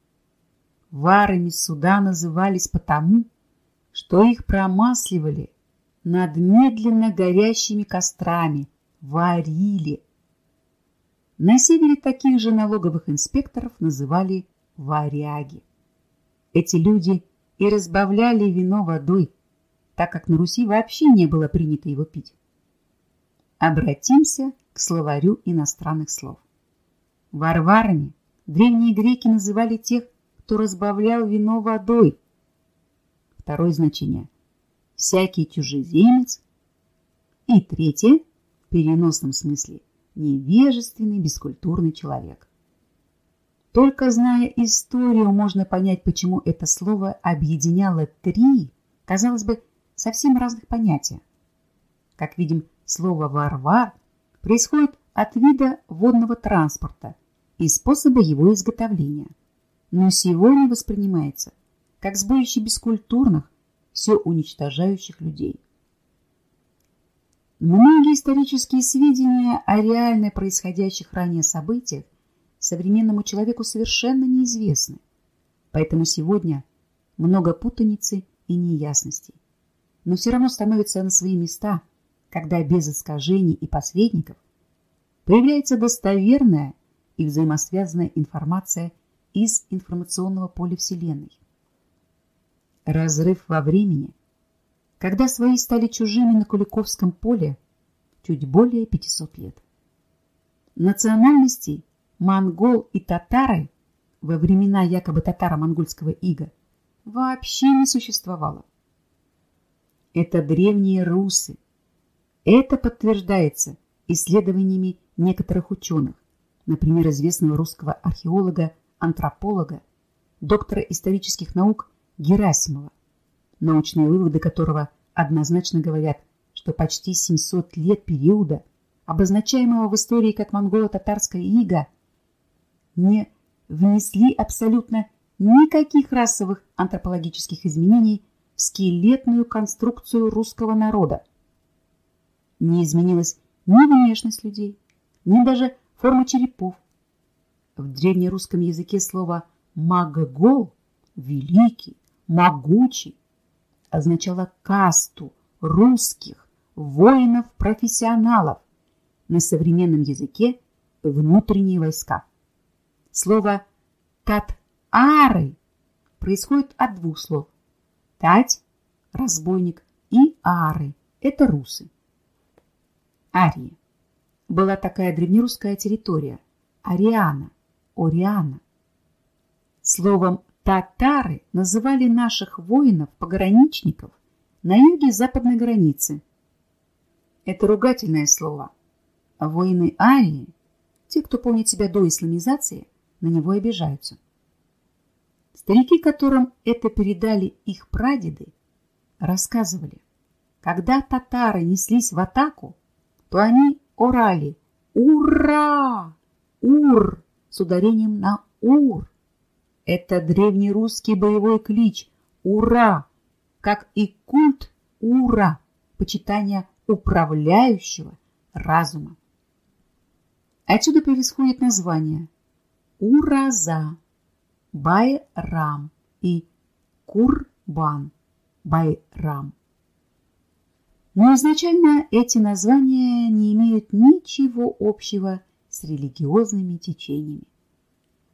Варами суда назывались потому, что их промасливали над медленно горящими кострами, варили. На севере таких же налоговых инспекторов называли варяги. Эти люди и разбавляли вино водой, так как на Руси вообще не было принято его пить. Обратимся к словарю иностранных слов. Варварами древние греки называли тех, кто разбавлял вино водой. Второе значение – всякий чужеземец. И третье, в переносном смысле, невежественный, бескультурный человек. Только зная историю, можно понять, почему это слово объединяло три, казалось бы, совсем разных понятия. Как видим, слово «варвар» происходит от вида водного транспорта и способа его изготовления, но сегодня воспринимается как сборище бескультурных, все уничтожающих людей. Многие исторические сведения о реально происходящих ранее событиях современному человеку совершенно неизвестны, поэтому сегодня много путаницы и неясностей. Но все равно становится на свои места, когда без искажений и посредников появляется достоверная и взаимосвязанная информация из информационного поля Вселенной. Разрыв во времени, когда свои стали чужими на Куликовском поле чуть более 500 лет. Национальностей монгол и татары во времена якобы татаро-монгольского ига вообще не существовало. Это древние русы. Это подтверждается исследованиями некоторых ученых, например, известного русского археолога, антрополога, доктора исторических наук Герасимова, научные выводы которого однозначно говорят, что почти 700 лет периода, обозначаемого в истории как монголо-татарская ига, не внесли абсолютно никаких расовых антропологических изменений в скелетную конструкцию русского народа. Не изменилась ни внешность людей, ни даже форма черепов. В древнерусском языке слово «магогол» – «великий», могучий означало касту русских воинов-профессионалов, на современном языке внутренние войска. Слово «тат-ары» происходит от двух слов. «Тать» – разбойник, и «ары» – это русы. Арии. Была такая древнерусская территория – Ариана, Ориана. Словом Татары называли наших воинов-пограничников на юге западной границы. Это ругательное слово. А воины Арии Те, кто помнит себя до исламизации, на него обижаются. Старики, которым это передали их прадеды, рассказывали, когда татары неслись в атаку, то они орали «Ура! Ур!» с ударением на «ур». Это древнерусский боевой клич «Ура!», как и культ «Ура!», почитание управляющего разума. Отсюда происходит название Ураза, Байрам и Курбан, Байрам. Но изначально эти названия не имеют ничего общего с религиозными течениями.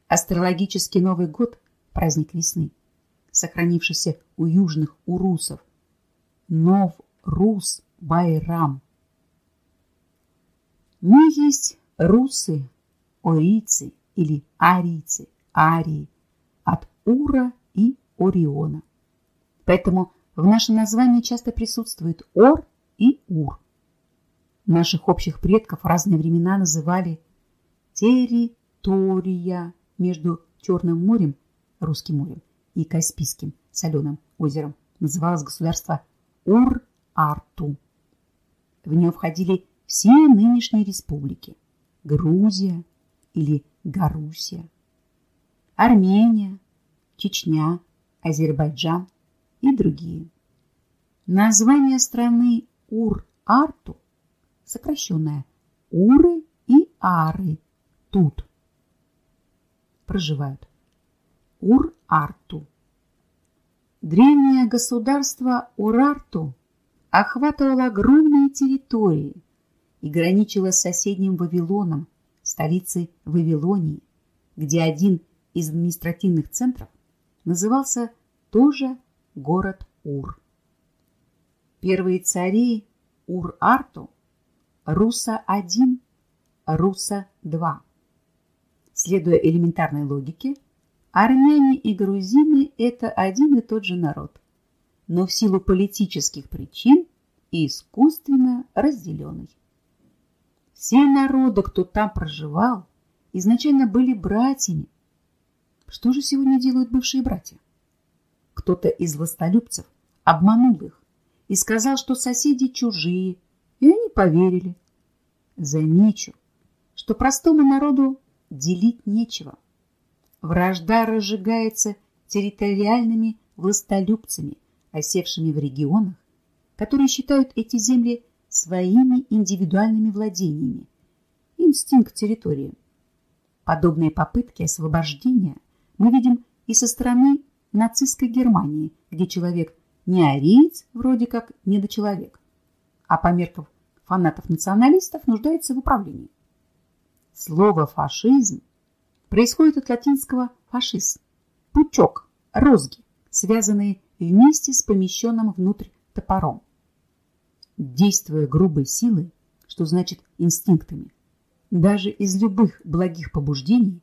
Астрологический Новый год – праздник весны, сохранившийся у южных урусов. Нов Рус Байрам. Мы есть русы, орийцы или арийцы, арии, от Ура и Ориона. Поэтому в нашем названии часто присутствует Ор и Ур. Наших общих предков в разные времена называли территория между Черным морем, Русским морем, и Каспийским соленым озером. Называлось государство Ур-Арту. В нее входили все нынешние республики. Грузия или Гарусия, Армения, Чечня, Азербайджан и другие. Название страны Ур-Арту, сокращенное Уры и Ары, тут проживают. Ур-Арту. Древнее государство Урарту охватывало огромные территории, и граничила с соседним Вавилоном, столицей Вавилонии, где один из административных центров назывался тоже город Ур. Первые цари Ур-Арту, Руса-1, Руса-2. Следуя элементарной логике, армяне и грузины – это один и тот же народ, но в силу политических причин искусственно разделенный. Все народы, кто там проживал, изначально были братьями. Что же сегодня делают бывшие братья? Кто-то из властолюбцев обманул их и сказал, что соседи чужие, и они поверили. Замечу, что простому народу делить нечего. Вражда разжигается территориальными властолюбцами, осевшими в регионах, которые считают эти земли своими индивидуальными владениями. Инстинкт территории. Подобные попытки освобождения мы видим и со стороны нацистской Германии, где человек не ариец, вроде как недочеловек, а по меркам фанатов-националистов нуждается в управлении. Слово «фашизм» происходит от латинского «фашист» – пучок, розги, связанные вместе с помещенным внутрь топором действуя грубой силой, что значит инстинктами. Даже из любых благих побуждений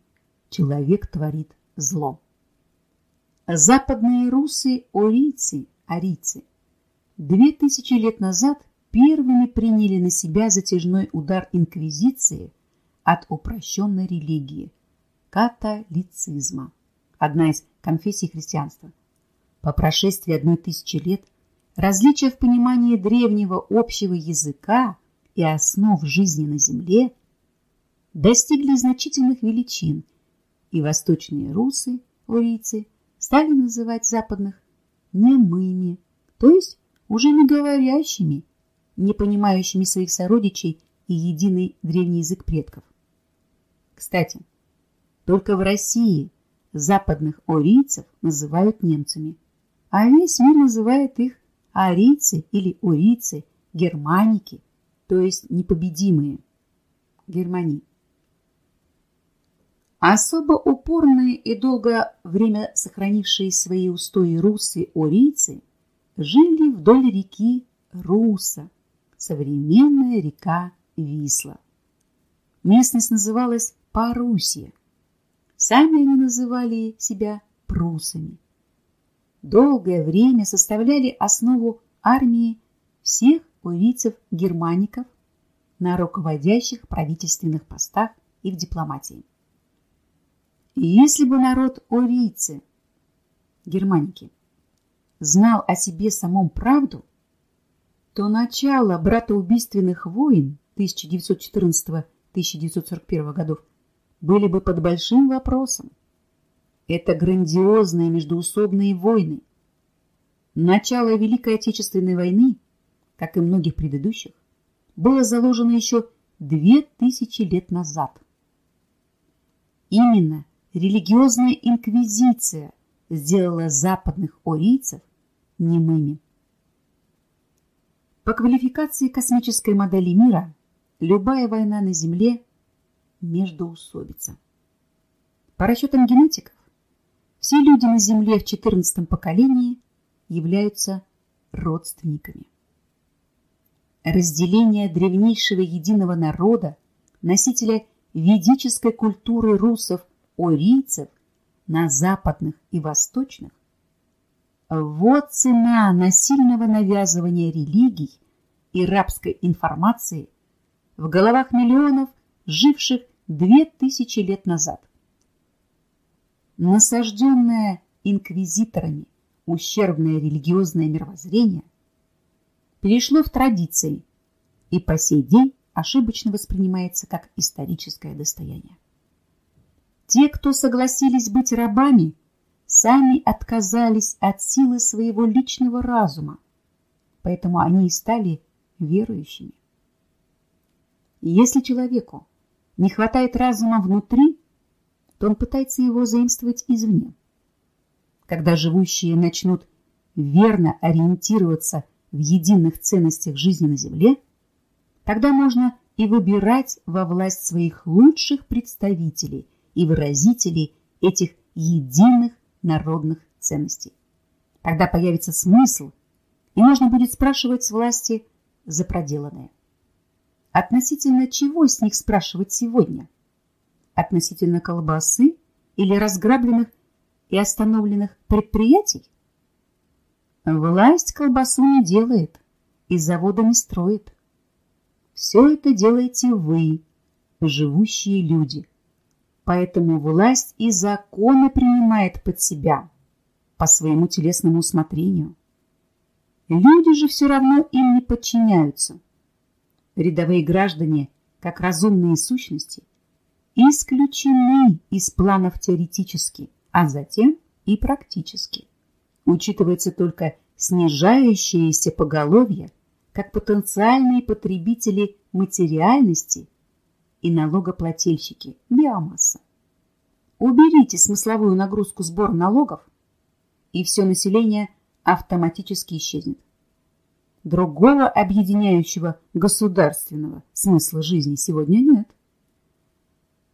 человек творит зло. Западные русы, орийцы, арийцы, две тысячи лет назад первыми приняли на себя затяжной удар инквизиции от упрощенной религии – католицизма, одна из конфессий христианства. По прошествии одной тысячи лет Различия в понимании древнего общего языка и основ жизни на Земле достигли значительных величин, и восточные русы, урийцы, стали называть западных немыми, то есть уже не говорящими, не понимающими своих сородичей и единый древний язык предков. Кстати, только в России западных орийцев называют немцами, а весь мир называет их арийцы или урийцы, германики, то есть непобедимые. Германии. Особо упорные и долгое время сохранившие свои устои русы-орийцы жили вдоль реки Руса, современная река Висла. Местность называлась Парусия. Сами они называли себя прусами долгое время составляли основу армии всех увийцев-германиков на руководящих правительственных постах и в дипломатии. И если бы народ орийцы, германики, знал о себе самом правду, то начало братоубийственных войн 1914-1941 годов были бы под большим вопросом. Это грандиозные междуусобные войны. Начало Великой Отечественной войны, как и многих предыдущих, было заложено еще две тысячи лет назад. Именно религиозная инквизиция сделала западных орийцев немыми. По квалификации космической модели мира любая война на Земле – междоусобица. По расчетам генетиков, все люди на Земле в 14 поколении являются родственниками. Разделение древнейшего единого народа, носителя ведической культуры русов-орийцев на западных и восточных, вот цена насильного навязывания религий и рабской информации в головах миллионов, живших две тысячи лет назад насажденное инквизиторами ущербное религиозное мировоззрение перешло в традиции и по сей день ошибочно воспринимается как историческое достояние. Те, кто согласились быть рабами, сами отказались от силы своего личного разума, поэтому они и стали верующими. Если человеку не хватает разума внутри, то он пытается его заимствовать извне. Когда живущие начнут верно ориентироваться в единых ценностях жизни на Земле, тогда можно и выбирать во власть своих лучших представителей и выразителей этих единых народных ценностей. Тогда появится смысл, и можно будет спрашивать с власти за проделанное. Относительно чего с них спрашивать сегодня? относительно колбасы или разграбленных и остановленных предприятий? Власть колбасу не делает и завода не строит. Все это делаете вы, живущие люди. Поэтому власть и законы принимает под себя по своему телесному усмотрению. Люди же все равно им не подчиняются. Рядовые граждане, как разумные сущности, исключены из планов теоретически, а затем и практически. Учитывается только снижающееся поголовье как потенциальные потребители материальности и налогоплательщики биомасса. Уберите смысловую нагрузку сбора налогов, и все население автоматически исчезнет. Другого объединяющего государственного смысла жизни сегодня нет.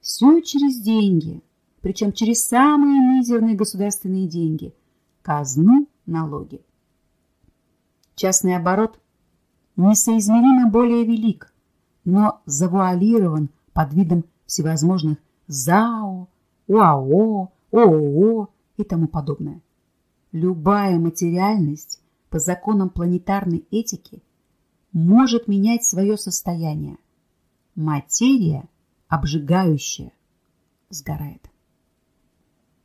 Все через деньги, причем через самые мизерные государственные деньги, казну, налоги. Частный оборот несоизмеримо более велик, но завуалирован под видом всевозможных ЗАО, УАО, ООО и тому подобное. Любая материальность по законам планетарной этики может менять свое состояние. Материя – обжигающее, сгорает.